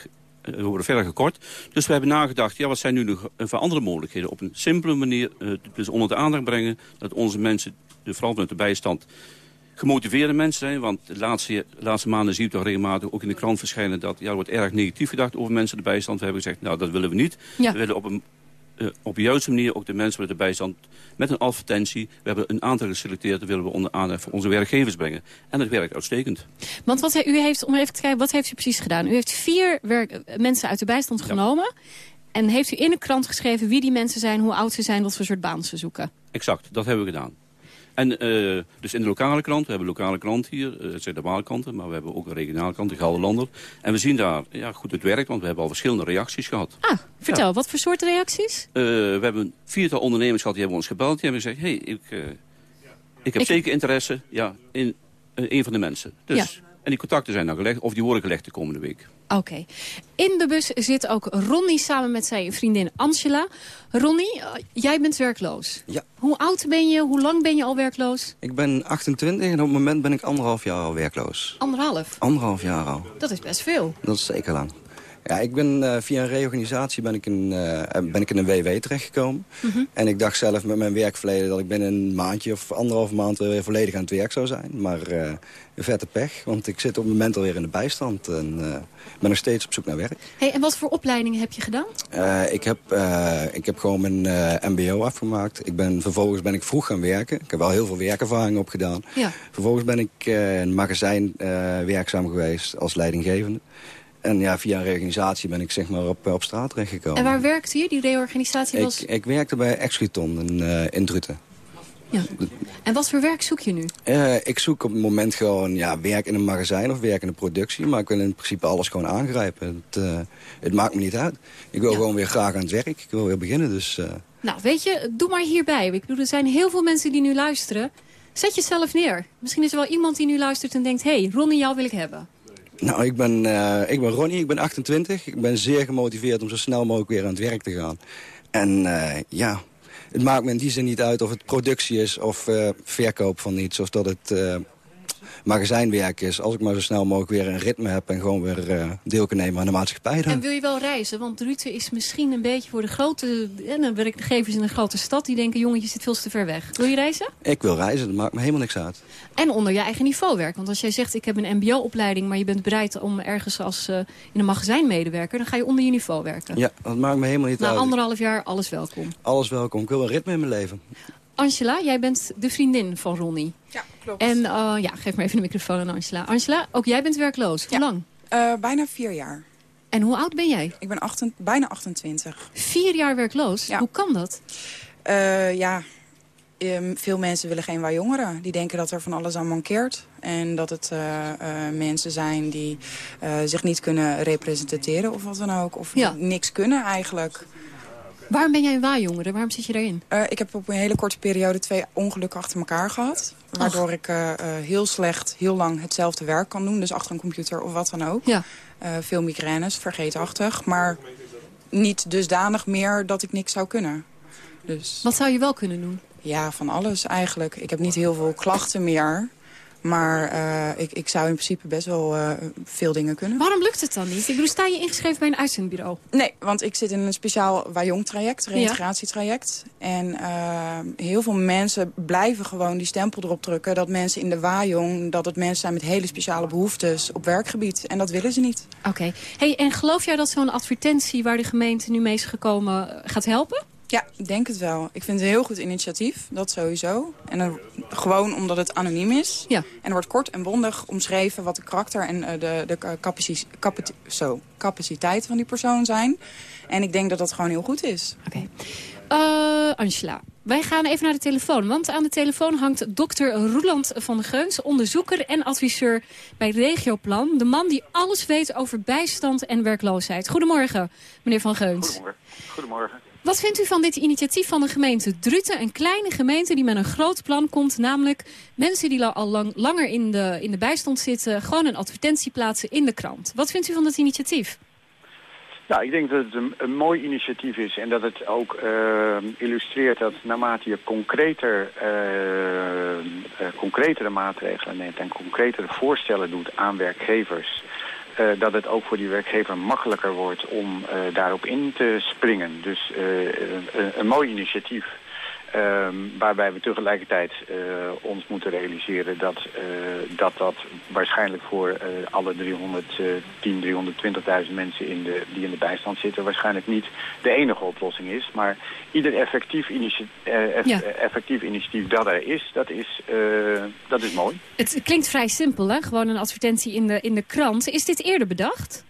worden verder gekort. Dus we hebben nagedacht, ja, wat zijn nu nog voor andere mogelijkheden? Op een simpele manier, dus onder de aandacht brengen dat onze mensen, de, vooral met de bijstand, gemotiveerde mensen zijn. Want de laatste, de laatste maanden zie je toch regelmatig ook in de krant verschijnen... dat ja, er wordt erg negatief gedacht over mensen de bijstand. We hebben gezegd, nou, dat willen we niet. Ja. We willen op een eh, op de juiste manier ook de mensen met de bijstand met een advertentie. We hebben een aantal geselecteerd, dat willen we onder aandacht voor onze werkgevers brengen. En dat werkt uitstekend. Want wat he- u heeft, om even te kijken, wat heeft u precies gedaan? U heeft vier werk, eh, mensen uit de bijstand genomen. En heeft u in de krant geschreven wie die mensen zijn, hoe oud ze zijn, wat voor soort baan ze zoeken. Exact, dat hebben we gedaan. En eh, dus in de lokale krant, we hebben een lokale krant hier, uh, het zijn de Waalkanten, maar we hebben ook een regionale krant, de Gelderlander. En we zien daar ja, goed het werkt, want we hebben al verschillende reacties gehad. Ah, vertel, wat voor soort reacties? Uh, we hebben een viertal ondernemers gehad, die hebben ons gebeld. Die hebben gezegd, hé, hey, ik, ik heb Ik- zeker interesse ja, in een van de mensen. Dus, Ja. En die contacten zijn dan gelegd, of die worden gelegd de komende week. Oké. In de bus zit ook Ronnie samen met zijn vriendin Angela. Ronnie, eh, jij bent werkloos. Ja. Hoe oud ben je? Hoe lang ben je al werkloos? Ik ben 28 en op het moment ben ik anderhalf jaar al werkloos. Anderhalf. Anderhalf jaar al. Dat is best veel. Dat is zeker lang. Ja, ik ben eh, via een reorganisatie ben ik in, eh, ben ik in een WW terechtgekomen. Mhm. En ik dacht zelf met mijn werkverleden dat ik binnen een maandje of anderhalf maand weer volledig aan het werk zou zijn. Maar eh, een vette pech, want ik zit op het moment alweer in de bijstand en eh, ben nog steeds op zoek naar werk. Hey, en wat voor opleidingen heb je gedaan? Eh, ik, heb, eh, ik heb gewoon mijn eh, mbo afgemaakt. Ik ben, vervolgens ben ik vroeg gaan werken. Ik heb wel heel veel werkervaring opgedaan. Ja. Vervolgens ben ik eh, in een magazijn eh, werkzaam geweest als leidinggevende. En ja, via een reorganisatie ben ik zeg maar op, op straat terechtgekomen. En waar werkte je? Die reorganisatie was... ik, ik werkte bij Excriton in, eh, in Druten. Ja. En wat voor werk zoek je nu? Eh, ik zoek op het moment gewoon ja, werk in een magazijn of werk in de productie. Maar ik wil in principe alles gewoon aangrijpen. Het, eh, het maakt me niet uit. Ik wil gewoon weer graag aan het werk. Ik wil weer beginnen, dus... eh, Nou, weet je, doe maar hierbij. Ik bedoel, er zijn heel veel mensen die nu luisteren. Zet jezelf neer. Misschien is er wel iemand die nu luistert en denkt... hé, hey, Ronnie, jou wil ik hebben. Nou, ik ben, eh, ik ben Ronnie, ik ben 28. Ik ben zeer gemotiveerd om zo snel mogelijk weer aan het werk te gaan. En eh, ja, het maakt me in die zin niet uit of het productie is of eh, verkoop van iets. Of dat het magazijnwerk is. Als ik maar zo snel mogelijk weer een ritme heb en gewoon weer eh, deel kan nemen aan de maatschappij. Dan. En wil je wel reizen? Want Druten is misschien een beetje voor de grote en de werkgevers in een grote stad... die denken, jongen, je zit veel te ver weg. Wil je reizen? Ik wil reizen, dat maakt me helemaal niks uit. En onder je eigen niveau werken. Want als jij zegt, ik heb een mbo-opleiding... maar je bent bereid om ergens als eh, in een magazijn medewerker... dan ga je onder je niveau werken. Ja, dat maakt me helemaal niet Na uit. anderhalf jaar, alles welkom. Alles welkom. Ik wil een ritme in mijn leven. Angela, jij bent de vriendin van Ronnie. Ja, klopt. En eh, ja, geef me even de microfoon aan Angela. Angela, ook jij bent werkloos. Hoe lang? Eh, bijna vier jaar. En hoe oud ben jij? Ik ben achten- bijna 28. Vier jaar werkloos? Hoe kan dat? Eh, ja, ehm, veel mensen willen geen wij jongeren. Die denken dat er van alles aan mankeert. En dat het mensen zijn die zich niet kunnen representeren of wat dan ook. Of Ja. niks kunnen eigenlijk. Waarom ben jij een waaijongere? Waarom zit je daarin? Eh, ik heb op een hele korte periode twee ongelukken achter elkaar gehad. Waardoor ik eh, eh, heel slecht, heel lang hetzelfde werk kan doen. Dus achter een computer of wat dan ook. Ja. Veel migraines, vergeetachtig. Maar niet dusdanig meer dat ik niks zou kunnen. Dus, Wat zou je wel kunnen doen? ja, van alles eigenlijk. Ik heb niet heel veel klachten meer. Maar eh, ik, ik zou in principe best wel eh, veel dingen kunnen. Waarom lukt het dan niet? Ik bedoel, sta je ingeschreven bij een uitzendbureau? Nee, want ik zit in een speciaal Wajong-traject, reïntegratietraject. En eh, heel veel mensen blijven gewoon die stempel erop drukken... dat mensen in de Wajong, dat het mensen zijn met hele speciale behoeftes op werkgebied. En dat willen ze niet. Oké. Hey, en geloof jij dat zo'n advertentie waar de gemeente nu mee is gekomen gaat helpen? Ja, ik denk het wel. Ik vind het een heel goed initiatief, dat sowieso. En dan, gewoon omdat het anoniem is. Ja. En er wordt kort en bondig omschreven wat de karakter en eh, de, de capaci capacit- zo, capaciteit van die persoon zijn. En ik denk dat dat gewoon heel goed is. Oké. Eh, Angela, wij gaan even naar de telefoon. Want aan de telefoon hangt dokter Roeland van Geuns... onderzoeker en adviseur bij Regioplan. De man die alles weet over bijstand en werkloosheid. Goedemorgen, meneer van Geuns. Goedemorgen. Goedemorgen. Wat vindt u van dit initiatief van de gemeente Druten? Een kleine gemeente die met een groot plan komt. Namelijk mensen die al lang, langer in de, in de bijstand zitten... gewoon een advertentie plaatsen in de krant. Wat vindt u van dat initiatief? Nou, ik denk dat het een, mooi initiatief is en dat het ook eh, illustreert dat naarmate je concreter, eh, eh, concretere maatregelen neemt en concretere voorstellen doet aan werkgevers, eh, dat het ook voor die werkgever makkelijker wordt om eh, daarop in te springen. Dus eh, een, een mooi initiatief. Ehm, waarbij we tegelijkertijd eh, ons moeten realiseren dat, eh, dat dat waarschijnlijk voor eh, alle 310, 320.000 mensen in de, die in de bijstand zitten waarschijnlijk niet de enige oplossing is. Maar ieder effectief, initie- eff- Ja. eh, effectief initiatief dat er is, dat is, dat is mooi. Het klinkt vrij simpel, hè? Gewoon een advertentie in de, in de krant. Is dit eerder bedacht?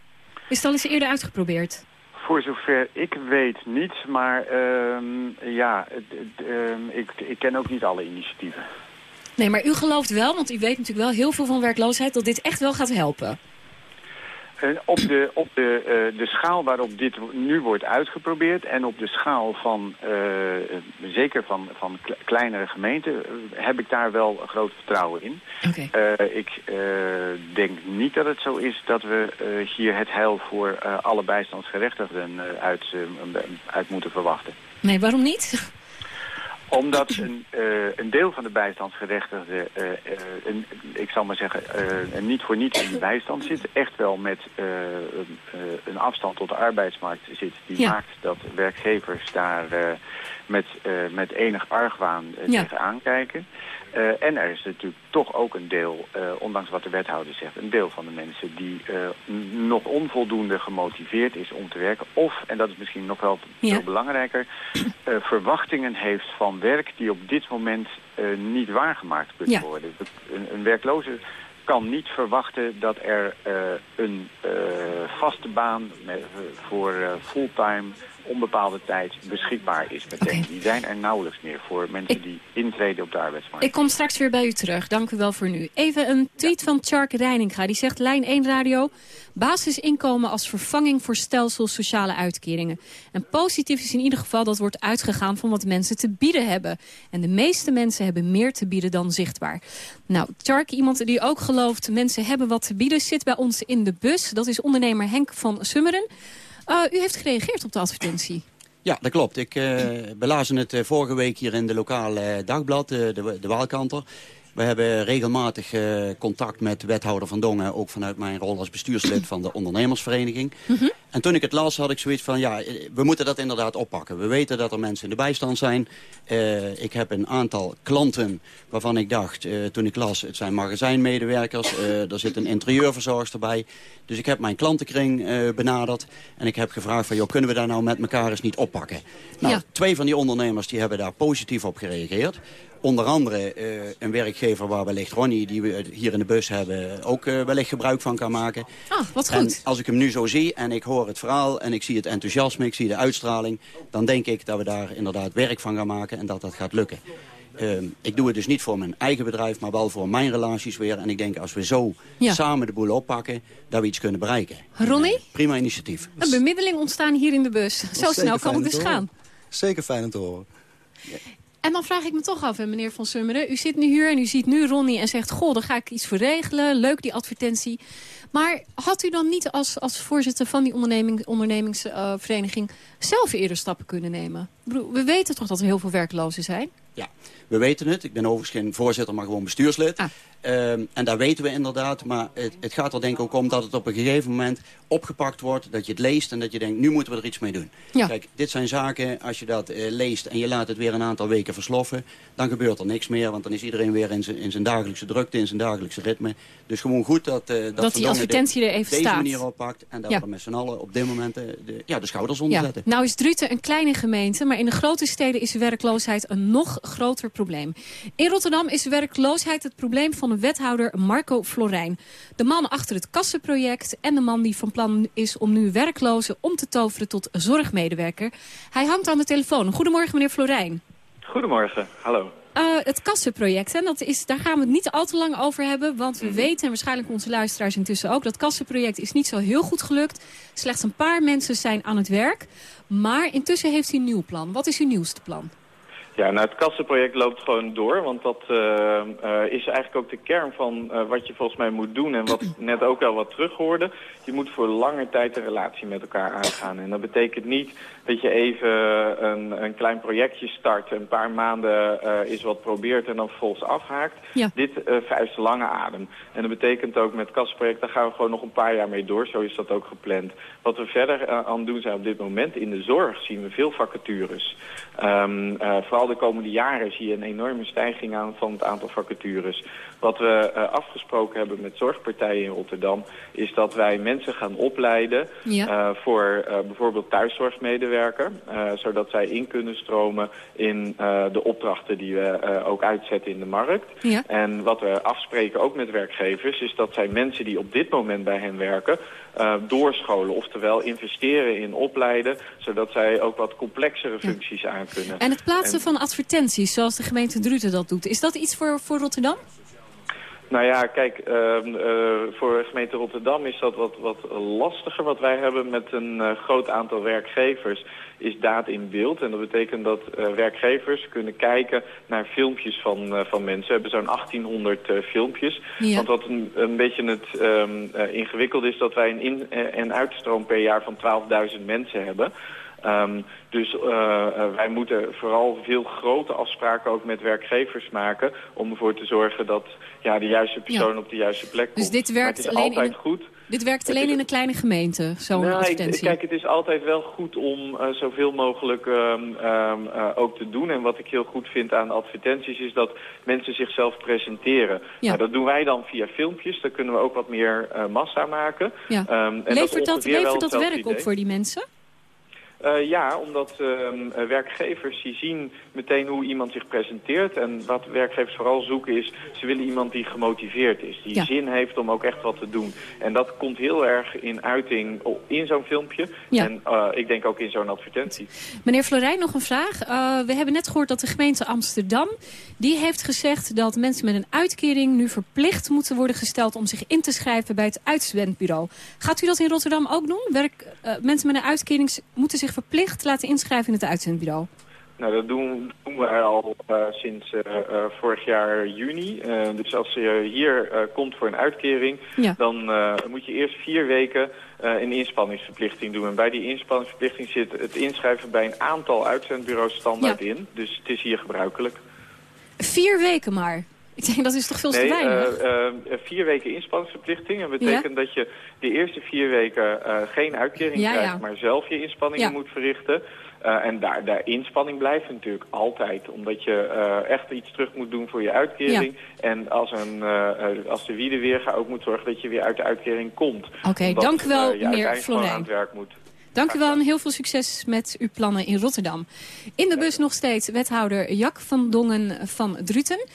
Is het al eens eerder uitgeprobeerd? Voor zover ik weet niet, maar ehm, ja, ehm, ik, ik ken ook niet alle initiatieven. Nee, maar u gelooft wel, want u weet natuurlijk wel heel veel van werkloosheid... dat dit echt wel gaat helpen. Eh, op de, op de, eh, de schaal waarop dit nu wordt uitgeprobeerd en op de schaal van, eh, zeker van, van kle- kleinere gemeenten, heb ik daar wel groot vertrouwen in. Ik denk niet dat het zo is dat we hier het heil voor alle bijstandsgerechtigden uit, uit moeten verwachten. Nee, waarom niet? Omdat een, eh, een deel van de bijstandsgerechtigden, eh, eh, een, ik zal maar zeggen, eh, niet voor niets in de bijstand zit. Echt wel met een, een afstand tot de arbeidsmarkt zit. Die Ja. maakt dat werkgevers daar met, met enig argwaan tegenaan kijken. Eh, en er is natuurlijk toch ook een deel, eh, ondanks wat de wethouder zegt, een deel van de mensen die eh, nog onvoldoende gemotiveerd is om te werken. Of, en dat is misschien nog wel Ja. veel belangrijker, verwachtingen heeft van werk die op dit moment niet waargemaakt kunnen Ja. worden. Een, een werkloze kan niet verwachten dat er een vaste baan met, voor fulltime onbepaalde tijd beschikbaar is meteen. Die zijn er nauwelijks meer voor mensen die intreden op de arbeidsmarkt. Ik kom straks weer bij u terug. Dank u wel voor nu. Even een tweet van Chark Reininga. Die zegt, lijn 1 radio, basisinkomen als vervanging voor stelsel sociale uitkeringen. En positief is in ieder geval dat wordt uitgegaan van wat mensen te bieden hebben. En de meeste mensen hebben meer te bieden dan zichtbaar. Nou, Chark, iemand die ook gelooft mensen hebben wat te bieden, zit bij ons in de bus. Dat is ondernemer Henk van Summeren. Uh, u heeft gereageerd op de advertentie. Ja, dat klopt. Ik uh, belazen het uh, vorige week hier in de lokale dagblad, de, de Waalkanter. We hebben regelmatig uh, contact met wethouder Van Dongen... ook vanuit mijn rol als bestuurslid van de ondernemersvereniging. Mm -hmm. En toen ik het las had ik zoiets van... ja, we moeten dat inderdaad oppakken. We weten dat er mensen in de bijstand zijn. Uh, ik heb een aantal klanten waarvan ik dacht, uh, toen ik las... het zijn magazijnmedewerkers, er zit een interieurverzorgster bij. Dus ik heb mijn klantenkring benaderd. En ik heb gevraagd van, joh, kunnen we daar nou met elkaar eens niet oppakken? Nou, ja. twee van die ondernemers die hebben daar positief op gereageerd. Onder andere uh, een werkgever waar wellicht Ronnie, die we hier in de bus hebben, ook uh, wellicht gebruik van kan maken. Ah, wat goed. En als ik hem nu zo zie en ik hoor het verhaal en ik zie het enthousiasme, ik zie de uitstraling, dan denk ik dat we daar inderdaad werk van gaan maken en dat dat gaat lukken. Uh, ik doe het dus niet voor mijn eigen bedrijf, maar wel voor mijn relaties weer. En ik denk als we zo ja. samen de boel oppakken, dat we iets kunnen bereiken. Ronnie? Prima initiatief. Een bemiddeling ontstaan hier in de bus. Zo snel kan het dus gaan. Zeker fijn om te horen. En dan vraag ik me toch af, meneer Van Summeren. U zit nu hier en u ziet nu Ronnie en zegt... goh, daar ga ik iets voor regelen. Leuk, die advertentie. Maar had u dan niet als, als voorzitter van die onderneming, ondernemingsvereniging... Zelf eerder stappen kunnen nemen? We weten toch dat er heel veel werklozen zijn? Ja, we weten het. Ik ben overigens geen voorzitter, maar gewoon bestuurslid. Ah. Um, en daar weten we inderdaad. Maar het, het, gaat er denk ik ook om dat het op een gegeven moment opgepakt wordt. Dat je het leest en dat je denkt, nu moeten we er iets mee doen. Ja. Kijk, dit zijn zaken, als je dat uh, leest en je laat het weer een aantal weken versloffen. Dan gebeurt er niks meer, want dan is iedereen weer in zijn, in zijn dagelijkse drukte, in zijn dagelijkse ritme. Dus gewoon goed dat, uh, dat, dat die advertentie de, er even deze staat. manier oppakt. En dat ja. we met z'n allen op dit moment de, de, ja, de schouders onder ja. zetten. Nou is Druten een kleine gemeente, maar in de grote steden is werkloosheid een nog groter probleem. In Rotterdam is werkloosheid het probleem van de wethouder Marco Florijn. De man achter het kassenproject en de man die van plan is om nu werklozen om te toveren tot zorgmedewerker. Hij hangt aan de telefoon. Goedemorgen meneer Florijn. Goedemorgen, hallo. Uh, het kassenproject, hè, dat is, daar gaan we het niet al te lang over hebben. Want we mm -hmm. weten, en waarschijnlijk onze luisteraars intussen ook... dat kassenproject is niet zo heel goed gelukt. Slechts een paar mensen zijn aan het werk. Maar intussen heeft u een nieuw plan. Wat is uw nieuwste plan? Ja, nou het kassenproject loopt gewoon door, want dat uh, uh, is eigenlijk ook de kern van uh, wat je volgens mij moet doen en wat net ook al wat terug hoorde. Je moet voor lange tijd een relatie met elkaar aangaan. En dat betekent niet dat je even een, een klein projectje start, een paar maanden is wat probeert en dan vervolgens afhaakt. Ja. Dit vereist lange adem. En dat betekent ook met het kassenproject, daar gaan we gewoon nog een paar jaar mee door. Zo is dat ook gepland. Wat we verder aan het doen zijn op dit moment, in de zorg zien we veel vacatures. Um, vooral de komende jaren zie je een enorme stijging aan van het aantal vacatures. Wat we uh, afgesproken hebben met zorgpartijen in Rotterdam... is dat wij mensen gaan opleiden ja. uh, voor uh, bijvoorbeeld thuiszorgmedewerker. zodat zij in kunnen stromen in de opdrachten die we ook uitzetten in de markt. Ja. En wat we afspreken ook met werkgevers... is dat zij mensen die op dit moment bij hen werken... Uh, doorscholen, oftewel investeren in opleiden, zodat zij ook wat complexere functies ja. aan kunnen. En het plaatsen en... van advertenties, zoals de gemeente Druten dat doet, is dat iets voor, voor Rotterdam? Nou ja, kijk, ehm, eh, voor gemeente Rotterdam is dat wat, wat lastiger. Wat wij hebben met een eh, groot aantal werkgevers is daad in beeld. En dat betekent dat eh, werkgevers kunnen kijken naar filmpjes van, van mensen. We hebben zo'n 1800 eh, filmpjes. Ja. Want wat een, een beetje het eh, ingewikkeld is dat wij een in- en uitstroom per jaar van 12.000 mensen hebben. Ehm, dus eh, eh, wij moeten vooral veel grote afspraken ook met werkgevers maken... om ervoor te zorgen dat ja, de juiste persoon op de juiste plek komt. Dus dit werkt is alleen in altijd een- goed. Dit werkt alleen in een kleine gemeente, zo'n Nou, advertentie. kijk, het is altijd wel goed om eh, zoveel mogelijk ehm, ehm, eh, ook te doen. En wat ik heel goed vind aan advertenties is dat mensen zichzelf presenteren. Ja. Nou, dat doen wij dan via filmpjes. Dan kunnen we ook wat meer massa maken. Ja. En dat levert dat, levert dat hetzelfde werk op voor die mensen? Eh, ja, omdat ehm, eh, werkgevers die zien meteen hoe iemand zich presenteert. En wat werkgevers vooral zoeken is, ze willen iemand die gemotiveerd is. Die Ja. zin heeft om ook echt wat te doen. En dat komt heel erg in uiting in zo'n filmpje. Ja. En eh, ik denk ook in zo'n advertentie. Meneer Florijn, nog een vraag. We hebben net gehoord dat de gemeente Amsterdam... die heeft gezegd dat mensen met een uitkering... nu verplicht moeten worden gesteld om zich in te schrijven bij het uitzendbureau. Gaat u dat in Rotterdam ook doen? Werk, mensen met een uitkering moeten zich verplicht laten inschrijven in het uitzendbureau. Nou, dat doen, doen we al eh, sinds eh, eh, vorig jaar juni. Dus als je hier komt voor een uitkering, Ja. dan moet je eerst vier weken een inspanningsverplichting doen. En bij die inspanningsverplichting zit het inschrijven bij een aantal uitzendbureaus standaard in. Dus het is hier gebruikelijk. Vier weken maar. Ik denk, dat is toch veel te Nee, weinig? eh, eh, vier weken inspanningsverplichting. En betekent dat je de eerste vier weken eh, geen uitkering Ja, ja. krijgt, maar zelf je inspanningen moet verrichten. En daar, daar inspanning blijft natuurlijk altijd. Omdat je echt iets terug moet doen voor je uitkering. En als, een, als de wiedeweerga ook moet zorgen dat je weer uit de uitkering komt. Oké, dank u wel, meneer Florijn. aan het werk moet. Dank u wel en heel veel succes met uw plannen in Rotterdam. In de bus nog steeds wethouder Jack van Dongen van Druten.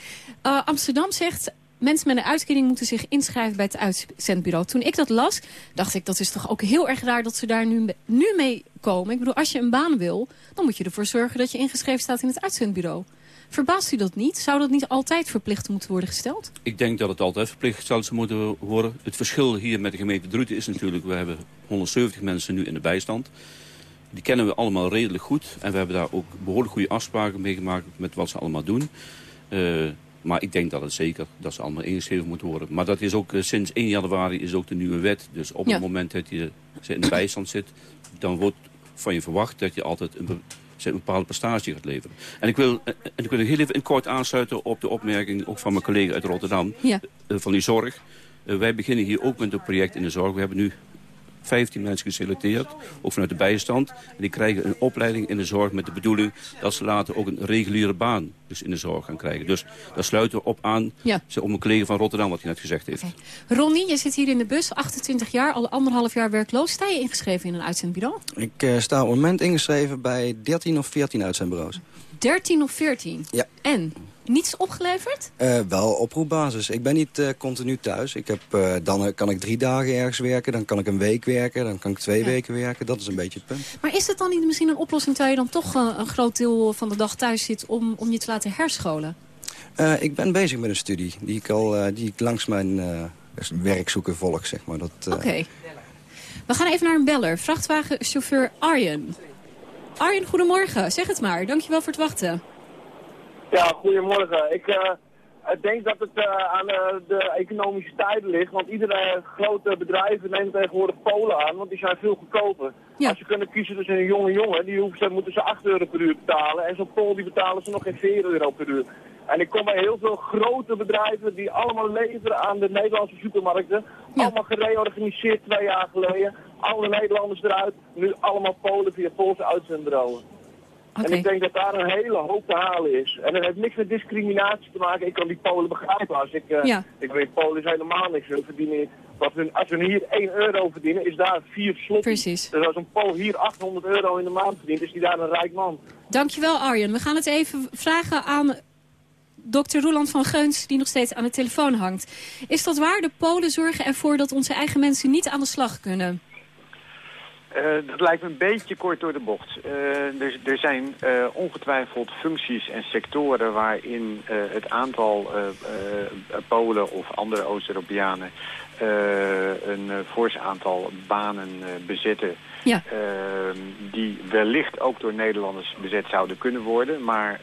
Eh, Amsterdam zegt... Mensen met een uitkering moeten zich inschrijven bij het uitzendbureau. Toen ik dat las, dacht ik dat is toch ook heel erg raar dat ze daar nu, nu mee komen. Ik bedoel, als je een baan wil, dan moet je ervoor zorgen dat je ingeschreven staat in het uitzendbureau. Verbaast u dat niet? Zou dat niet altijd verplicht moeten worden gesteld? Ik denk dat het altijd verplicht zou moeten worden. Het verschil hier met de gemeente Druten is natuurlijk... we hebben 170 mensen nu in de bijstand. Die kennen we allemaal redelijk goed. En we hebben daar ook behoorlijk goede afspraken mee gemaakt... met wat ze allemaal doen. Eh, maar ik denk dat het zeker dat ze allemaal ingeschreven moeten worden. Maar dat is ook eh, sinds 1 januari is ook de nieuwe wet. Dus op Ja. het moment dat je in de bijstand zit... dan wordt van je verwacht dat je altijd een, een bepaalde prestatie gaat leveren. En ik wil, eh, en ik wil heel even in kort aansluiten op de opmerking... ook van mijn collega uit Rotterdam, Ja. eh, van die zorg. Wij beginnen hier ook met een project in de zorg. We hebben nu 15 mensen geselecteerd, ook vanuit de bijstand. En die krijgen een opleiding in de zorg met de bedoeling... dat ze later ook een reguliere baan dus in de zorg gaan krijgen. Dus daar sluiten we op aan Ja. op een collega van Rotterdam wat hij net gezegd heeft. Ronnie, je zit hier in de bus, 28 jaar, al anderhalf jaar werkloos. Sta je ingeschreven in een uitzendbureau? Ik eh, sta op het moment ingeschreven bij 13 of 14 uitzendbureaus. 13 of 14? Ja. En? Niets opgeleverd? Eh, wel oproepbasis. Ik ben niet eh, continu thuis. Ik heb, eh, dan kan ik drie dagen ergens werken, dan kan ik een week werken, dan kan ik twee weken werken. Dat is een beetje het punt. Maar is het dan niet misschien een oplossing... terwijl je dan toch een groot deel van de dag thuis zit... om, om je te laten herscholen? Ik ben bezig met een studie die ik, al, die ik langs mijn werk zoeken volg. Zeg maar. dat, Oké. We gaan even naar een beller. Vrachtwagenchauffeur Arjen. Arjen, goedemorgen. Zeg het maar. Dankjewel voor het wachten. Ja, goedemorgen. Ik eh, denk dat het eh, aan eh, de economische tijden ligt. Want iedere grote bedrijven neemt tegenwoordig Polen aan, want die zijn veel goedkoper. Als ze kunnen kiezen tussen een jonge jongen, die hoeven ze, moeten ze 8 euro per uur betalen. En zo'n Pool die betalen ze nog geen 4 euro per uur. En ik kom bij heel veel grote bedrijven die allemaal leveren aan de Nederlandse supermarkten. Allemaal gereorganiseerd twee jaar geleden. Alle Nederlanders eruit. Nu allemaal Polen via Poolse uitzendbureaus. En ik denk dat daar een hele hoop te halen is. En dat heeft niks met discriminatie te maken. Ik kan die Polen begrijpen. Als ik, eh, Ja. ik weet, Polen is helemaal niks. Ze verdienen, wat hun, als hun hier 1 euro verdienen, is daar 4 slot. Precies. Dus als een Pool hier 800 euro in de maand verdient, is die daar een rijk man. Dankjewel Arjen. We gaan het even vragen aan dokter Roland van Geuns... die nog steeds aan de telefoon hangt. Is dat waar? De Polen zorgen ervoor dat onze eigen mensen niet aan de slag kunnen? Eh, dat lijkt me een beetje kort door de bocht. Eh, er, er zijn eh, ongetwijfeld functies en sectoren waarin het aantal Polen of andere Oost-Europeanen een uh, fors aantal banen bezetten. Ja. die wellicht ook door Nederlanders bezet zouden kunnen worden. Maar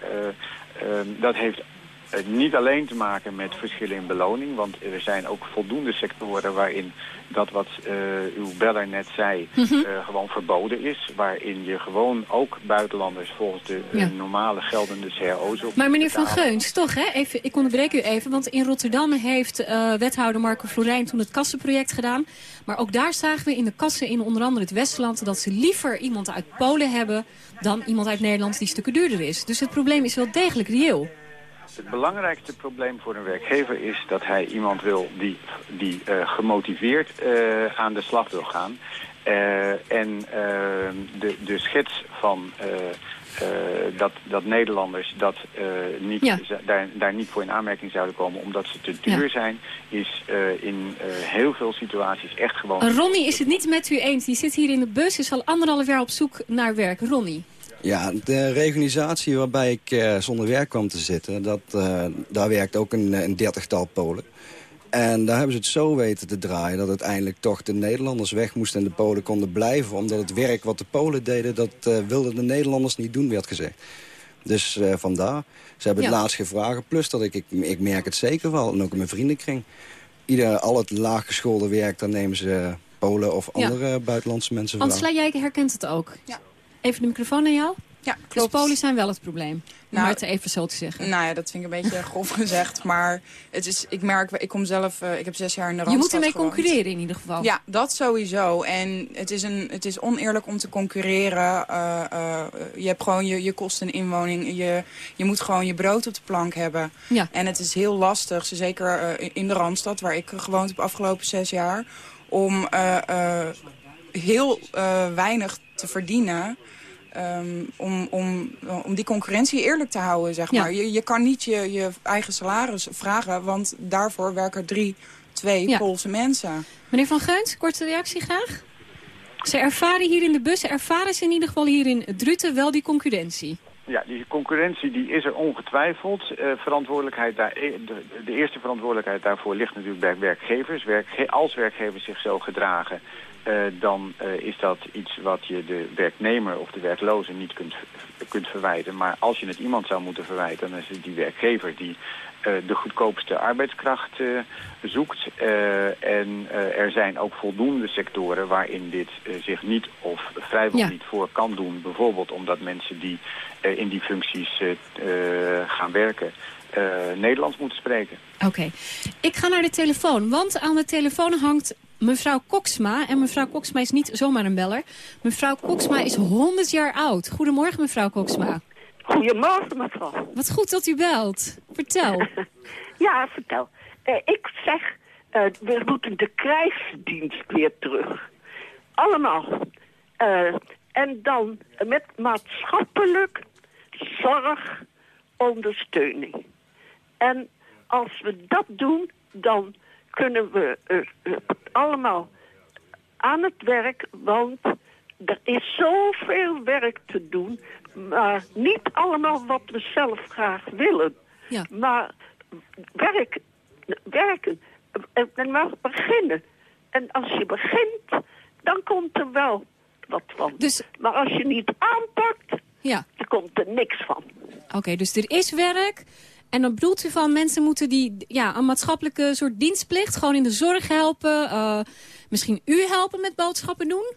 dat heeft eh, niet alleen te maken met verschillen in beloning. Want er zijn ook voldoende sectoren waarin dat wat eh, uw beller net zei Mhm. eh, gewoon verboden is. Waarin je gewoon ook buitenlanders volgens de eh, Ja. normale geldende CRO's op Maar meneer Van. Geuns, toch hè? Even, ik onderbreek u even, want in Rotterdam heeft wethouder Marco Florijn toen het kassenproject gedaan. Maar ook daar zagen we in de kassen in onder andere het Westland dat ze liever iemand uit Polen hebben dan iemand uit Nederland die stukken duurder is. Dus het probleem is wel degelijk reëel. Het belangrijkste probleem voor een werkgever is dat hij iemand wil die, die eh, gemotiveerd eh, aan de slag wil gaan. Eh, en de, de schets van dat, dat Nederlanders dat, niet, Ja. daar, daar niet voor in aanmerking zouden komen omdat ze te duur Ja. zijn, is in heel veel situaties echt gewoon... Ronnie is het niet met u eens. Die zit hier in de bus, is al anderhalf jaar op zoek naar werk. Ronnie. Ja, de reorganisatie waarbij ik eh, zonder werk kwam te zitten... Dat, eh, daar werkt ook een, een dertigtal Polen. En daar hebben ze het zo weten te draaien... dat uiteindelijk toch de Nederlanders weg moesten en de Polen konden blijven. Omdat het werk wat de Polen deden, dat eh, wilden de Nederlanders niet doen, werd gezegd. Dus eh, vandaar. Ze hebben het laatst gevraagd. Plus dat ik, ik, ik merk het zeker wel. En ook in mijn vriendenkring. Ieder, al het laaggeschoolde werk, dan nemen ze Polen of Ja. andere buitenlandse mensen voor. Ansla, jij herkent het ook. Ja. Even de microfoon naar jou. Ja, Dus klopt. Polen zijn wel het probleem. Nou, maar het even zo te zeggen. Nou ja, dat vind ik een beetje grof gezegd. Maar het is, ik merk, ik kom zelf, eh, ik heb zes jaar in de Je Randstad moet ermee gewoond. concurreren in ieder geval. Ja, dat sowieso. En het is, een, het is oneerlijk om te concurreren. Eh, eh, je hebt gewoon je, je kosten en inwoning. Je, je moet gewoon je brood op de plank hebben. Ja. En het is heel lastig, zeker in de Randstad... waar ik gewoond heb afgelopen zes jaar... om heel weinig te verdienen... ehm, om, om, om die concurrentie eerlijk te houden, zeg Ja. maar. Je, je kan niet je, je eigen salaris vragen... want daarvoor werken drie, twee Ja. Poolse mensen. Meneer Van Geuns, korte reactie graag. Ze ervaren hier in de bus, ervaren ze in ieder geval hier in Druten wel die concurrentie. Ja, die concurrentie die is er ongetwijfeld. Eh, verantwoordelijkheid daar, eh, de, de eerste verantwoordelijkheid daarvoor ligt natuurlijk bij werkgevers. Werkge als werkgevers zich zo gedragen, dan eh, is dat iets wat je de werknemer of de werkloze niet kunt, kunt verwijten. Maar als je het iemand zou moeten verwijten, dan is het die werkgever die eh, de goedkoopste arbeidskracht eh, zoekt. Eh, en eh, er zijn ook voldoende sectoren waarin dit eh, zich niet of vrijwel Ja. niet voor kan doen. Bijvoorbeeld omdat mensen die eh, in die functies eh, eh, gaan werken eh, Nederlands moeten spreken. Oké, ik ga naar de telefoon, want aan de telefoon hangt mevrouw Koksma. En mevrouw Koksma is niet zomaar een beller. Mevrouw Koksma is 100 jaar oud. Goedemorgen, mevrouw Koksma. Goedemorgen, mevrouw. Wat goed dat u belt. Vertel. Ja, vertel. Eh, ik zeg, eh, we moeten de krijgsdienst weer terug. Allemaal. Eh, en dan met maatschappelijk zorg ondersteuning. En als we dat doen, dan kunnen we eh, eh, allemaal aan het werk, want er is zoveel werk te doen, maar niet allemaal wat we zelf graag willen. Ja. Maar werk, werken, en en maar beginnen. En als je begint, dan komt er wel wat van. Dus- Maar als je niet aanpakt, Ja. dan komt er niks van. Oké, dus er is werk. En dan bedoelt u van mensen moeten die ja, een maatschappelijke soort dienstplicht... gewoon in de zorg helpen, eh, misschien u helpen met boodschappen doen?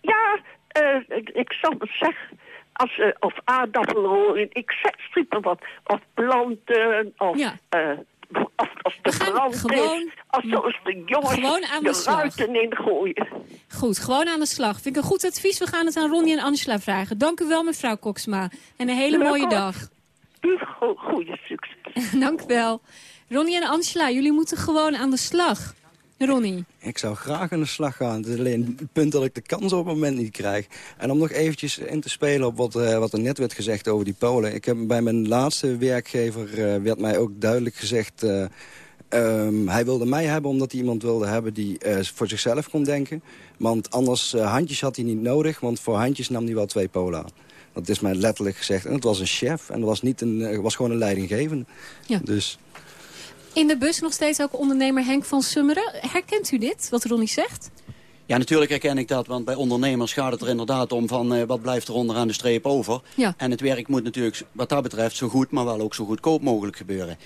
Ja, eh, ik, ik zal het zeggen. Als, eh, of aardappelen, ik zeg wat. Of planten, of, Ja. of als de brand gewoon- is. Als zoals de jongens Gewoon aan de slag. ruiten ingooien. Goed, gewoon aan de slag. Vind ik een goed advies. We gaan het aan Ronnie en Angela vragen. Dank u wel, mevrouw Koksma. En een hele mooie dag. Go goede succes. Dank wel. Ronnie en Angela, jullie moeten gewoon aan de slag. Ronnie. Ik zou graag aan de slag gaan. Het is alleen het punt dat ik de kans op het moment niet krijg. En om nog eventjes in te spelen op wat, eh, wat er net werd gezegd over die Polen. Ik heb bij mijn laatste werkgever eh, werd mij ook duidelijk gezegd... eh, Ehm, hij wilde mij hebben omdat hij iemand wilde hebben die eh, voor zichzelf kon denken. Want anders eh, handjes had hij niet nodig, want voor handjes nam hij wel twee polen aan. Dat is mij letterlijk gezegd. En het was een chef en het was, niet een, het was gewoon een leidinggevende. Ja. Dus In de bus nog steeds ook ondernemer Henk van Summeren. Herkent u dit, wat Ronnie zegt? Ja, natuurlijk herken ik dat, want bij ondernemers gaat het er inderdaad om van eh, wat blijft er onderaan de streep over. Ja. En het werk moet natuurlijk wat dat betreft zo goed, maar wel ook zo goedkoop mogelijk gebeuren.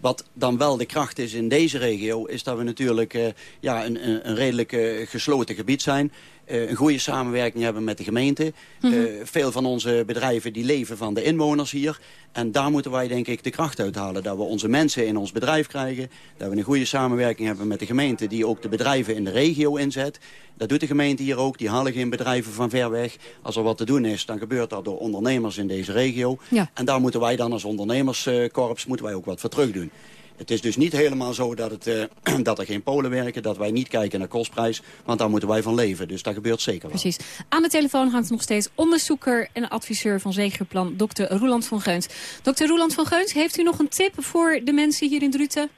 Wat dan wel de kracht is in deze regio, is dat we natuurlijk eh, ja, een, een, een redelijk eh, gesloten gebied zijn. Eh, een goede samenwerking hebben met de gemeente. Mhm. Eh, veel van onze bedrijven die leven van de inwoners hier. En daar moeten wij denk ik de kracht uithalen. Dat we onze mensen in ons bedrijf krijgen. Dat we een goede samenwerking hebben met de gemeente... die ook de bedrijven in de regio inzet. Dat doet de gemeente hier ook. Die halen geen bedrijven van ver weg. Als er wat te doen is, dan gebeurt dat door ondernemers in deze regio. Ja. En daar moeten wij dan als ondernemerskorps moeten wij ook wat voor terug doen. Het is dus niet helemaal zo dat, het, eh, dat er geen polen werken, dat wij niet kijken naar kostprijs, want daar moeten wij van leven. Dus dat gebeurt zeker wel. Precies. Aan de telefoon hangt nog steeds onderzoeker en adviseur van Zegerplan, dokter Roeland van Geuns. Dokter Roeland van Geuns, heeft u nog een tip voor de mensen hier in Druten?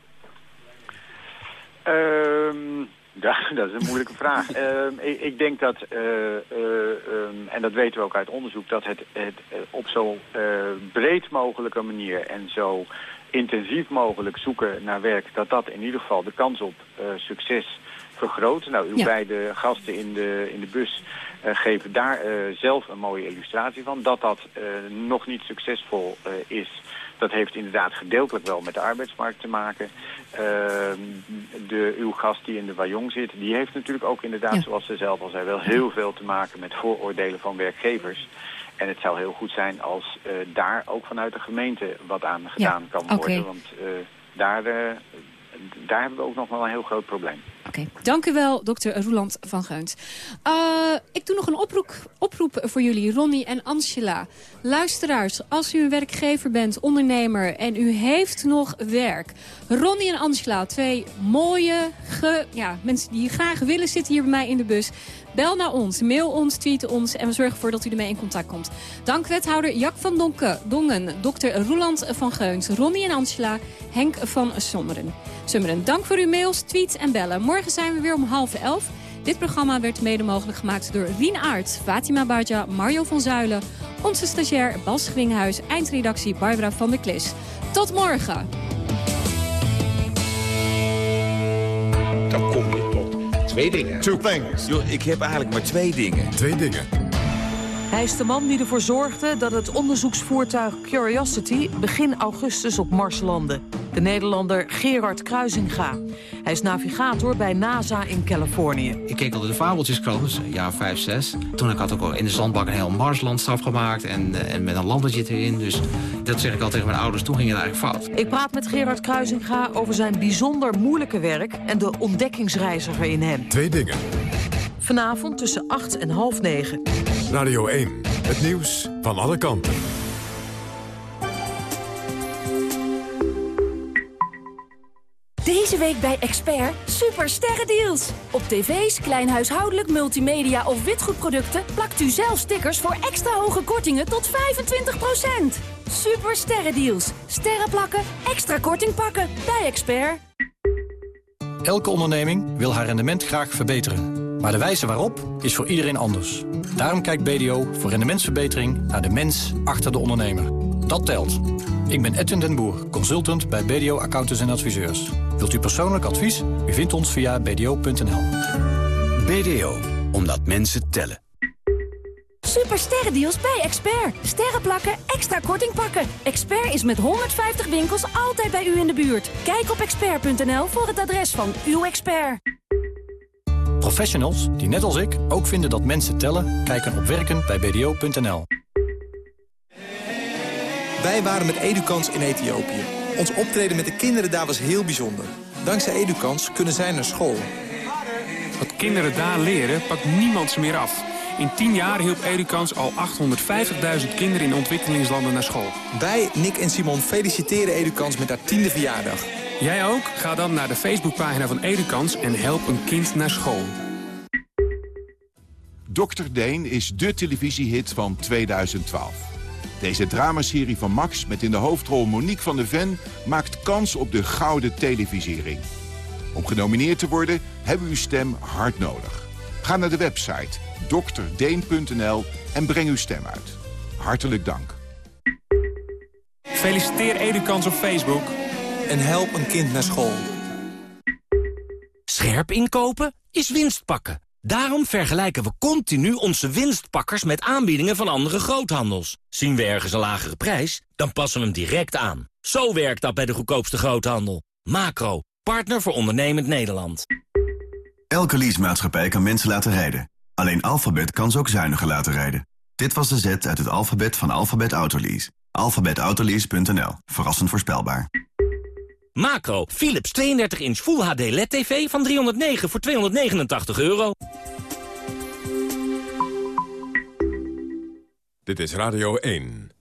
Ehm, ja, dat is een moeilijke vraag. Ehm, ik, ik denk dat, eh, eh, ehm, en dat weten we ook uit onderzoek, dat het, het eh, op zo eh, breed mogelijke manier en zo intensief mogelijk zoeken naar werk, dat dat in ieder geval de kans op eh, succes vergroot. Nou, uw Ja. beide gasten in de, in de bus eh, geven daar eh, zelf een mooie illustratie van. Dat dat nog niet succesvol is, dat heeft inderdaad gedeeltelijk wel met de arbeidsmarkt te maken. Ehm, de, uw gast die in de Wajong zit, die heeft natuurlijk ook inderdaad, zoals ze zelf al zei, wel heel veel te maken met vooroordelen van werkgevers. En het zou heel goed zijn als eh, daar ook vanuit de gemeente wat aan gedaan kan worden. Want eh, daar, eh, daar hebben we ook nog wel een heel groot probleem. Oké, dank u wel, dokter Roeland van Geuns. Eh, ik doe nog een oproep, oproep voor jullie, Ronnie en Angela. Luisteraars, als u een werkgever bent, ondernemer en u heeft nog werk. Ronnie en Angela, twee mooie ja, mensen die graag willen zitten hier bij mij in de bus. Bel naar ons, mail ons, tweet ons en we zorgen ervoor dat u ermee in contact komt. Dank wethouder Jack van Donken, Dongen, dokter Roeland van Geuns, Ronnie en Angela, Henk van Sommeren. Summeren, dank voor uw mails, tweets en bellen. Morgen zijn we weer om half elf. Dit programma werd mede mogelijk gemaakt door Rien Aert, Fatima Baja, Mario van Zuilen, onze stagiair Bas Schwinghuis, eindredactie Barbara van der Klis. Tot morgen! Dan kom je tot twee dingen. Two things. Yo, ik heb eigenlijk maar twee dingen. Twee dingen. Hij is de man die ervoor zorgde dat het onderzoeksvoertuig Curiosity begin augustus op Mars landde. De Nederlander Gerard Kruisinga. Hij is navigator bij NASA in Californië. Ik keek al de fabeltjeskrant, dus een jaar 5, 6. Toen ik had ook al in de zandbak een heel Marslandschap gemaakt en, eh, en met een landertje erin. Dus dat zeg ik al tegen mijn ouders, toen ging het eigenlijk fout. Ik praat met Gerard Kruisinga over zijn bijzonder moeilijke werk... en de ontdekkingsreiziger in hem. Twee dingen. Vanavond tussen 8 en half 9. Radio 1. Het nieuws van alle kanten. Deze week bij Expert super sterrendeals. Op tv's, kleinhuishoudelijk, multimedia of witgoedproducten plakt u zelf stickers voor extra hoge kortingen tot 25%. Super sterrendeals. Sterren plakken, extra korting pakken bij Expert. Elke onderneming wil haar rendement graag verbeteren. Maar de wijze waarop is voor iedereen anders. Daarom kijkt BDO voor rendementsverbetering naar de mens achter de ondernemer. Dat telt. Ik ben Edwin den Boer, consultant bij BDO Accountants en Adviseurs. Wilt u persoonlijk advies? U vindt ons via bdo.nl. BDO, omdat mensen tellen. Super sterrendeals bij Expert. Sterren plakken, extra korting pakken. Expert is met 150 winkels altijd bij u in de buurt. Kijk op expert.nl voor het adres van uw expert. Professionals die net als ik ook vinden dat mensen tellen... kijken op werken bij bdo.nl. Wij waren met Edukans in Ethiopië. Ons optreden met de kinderen daar was heel bijzonder. Dankzij Edukans kunnen zij naar school. Wat kinderen daar leren, pakt niemand ze meer af. In 10 jaar hielp Edukans al 850.000 kinderen in ontwikkelingslanden naar school. Wij, Nick en Simon, feliciteren Edukans met haar tiende verjaardag. Jij ook? Ga dan naar de Facebookpagina van Edukans en help een kind naar school. Dr. Deen is de televisiehit van 2012. Deze dramaserie van Max met in de hoofdrol Monique van der Ven... maakt kans op de gouden televisiering. Om genomineerd te worden hebben we uw stem hard nodig. Ga naar de website dokterdeen.nl en breng uw stem uit. Hartelijk dank. Feliciteer Edukans op Facebook. En help een kind naar school. Scherp inkopen is winst pakken. Daarom vergelijken we continu onze winstpakkers met aanbiedingen van andere groothandels. Zien we ergens een lagere prijs, dan passen we hem direct aan. Zo werkt dat bij de goedkoopste groothandel. Macro, partner voor ondernemend Nederland. Elke leasemaatschappij kan mensen laten rijden. Alleen Alphabet kan ze ook zuiniger laten rijden. Dit was de Z uit het alfabet van Alphabet Autolease. Alphabetautolease.nl. Verrassend voorspelbaar. Macro, Philips 32-inch Full HD LED-TV van 309 voor 289 euro. Dit is Radio 1.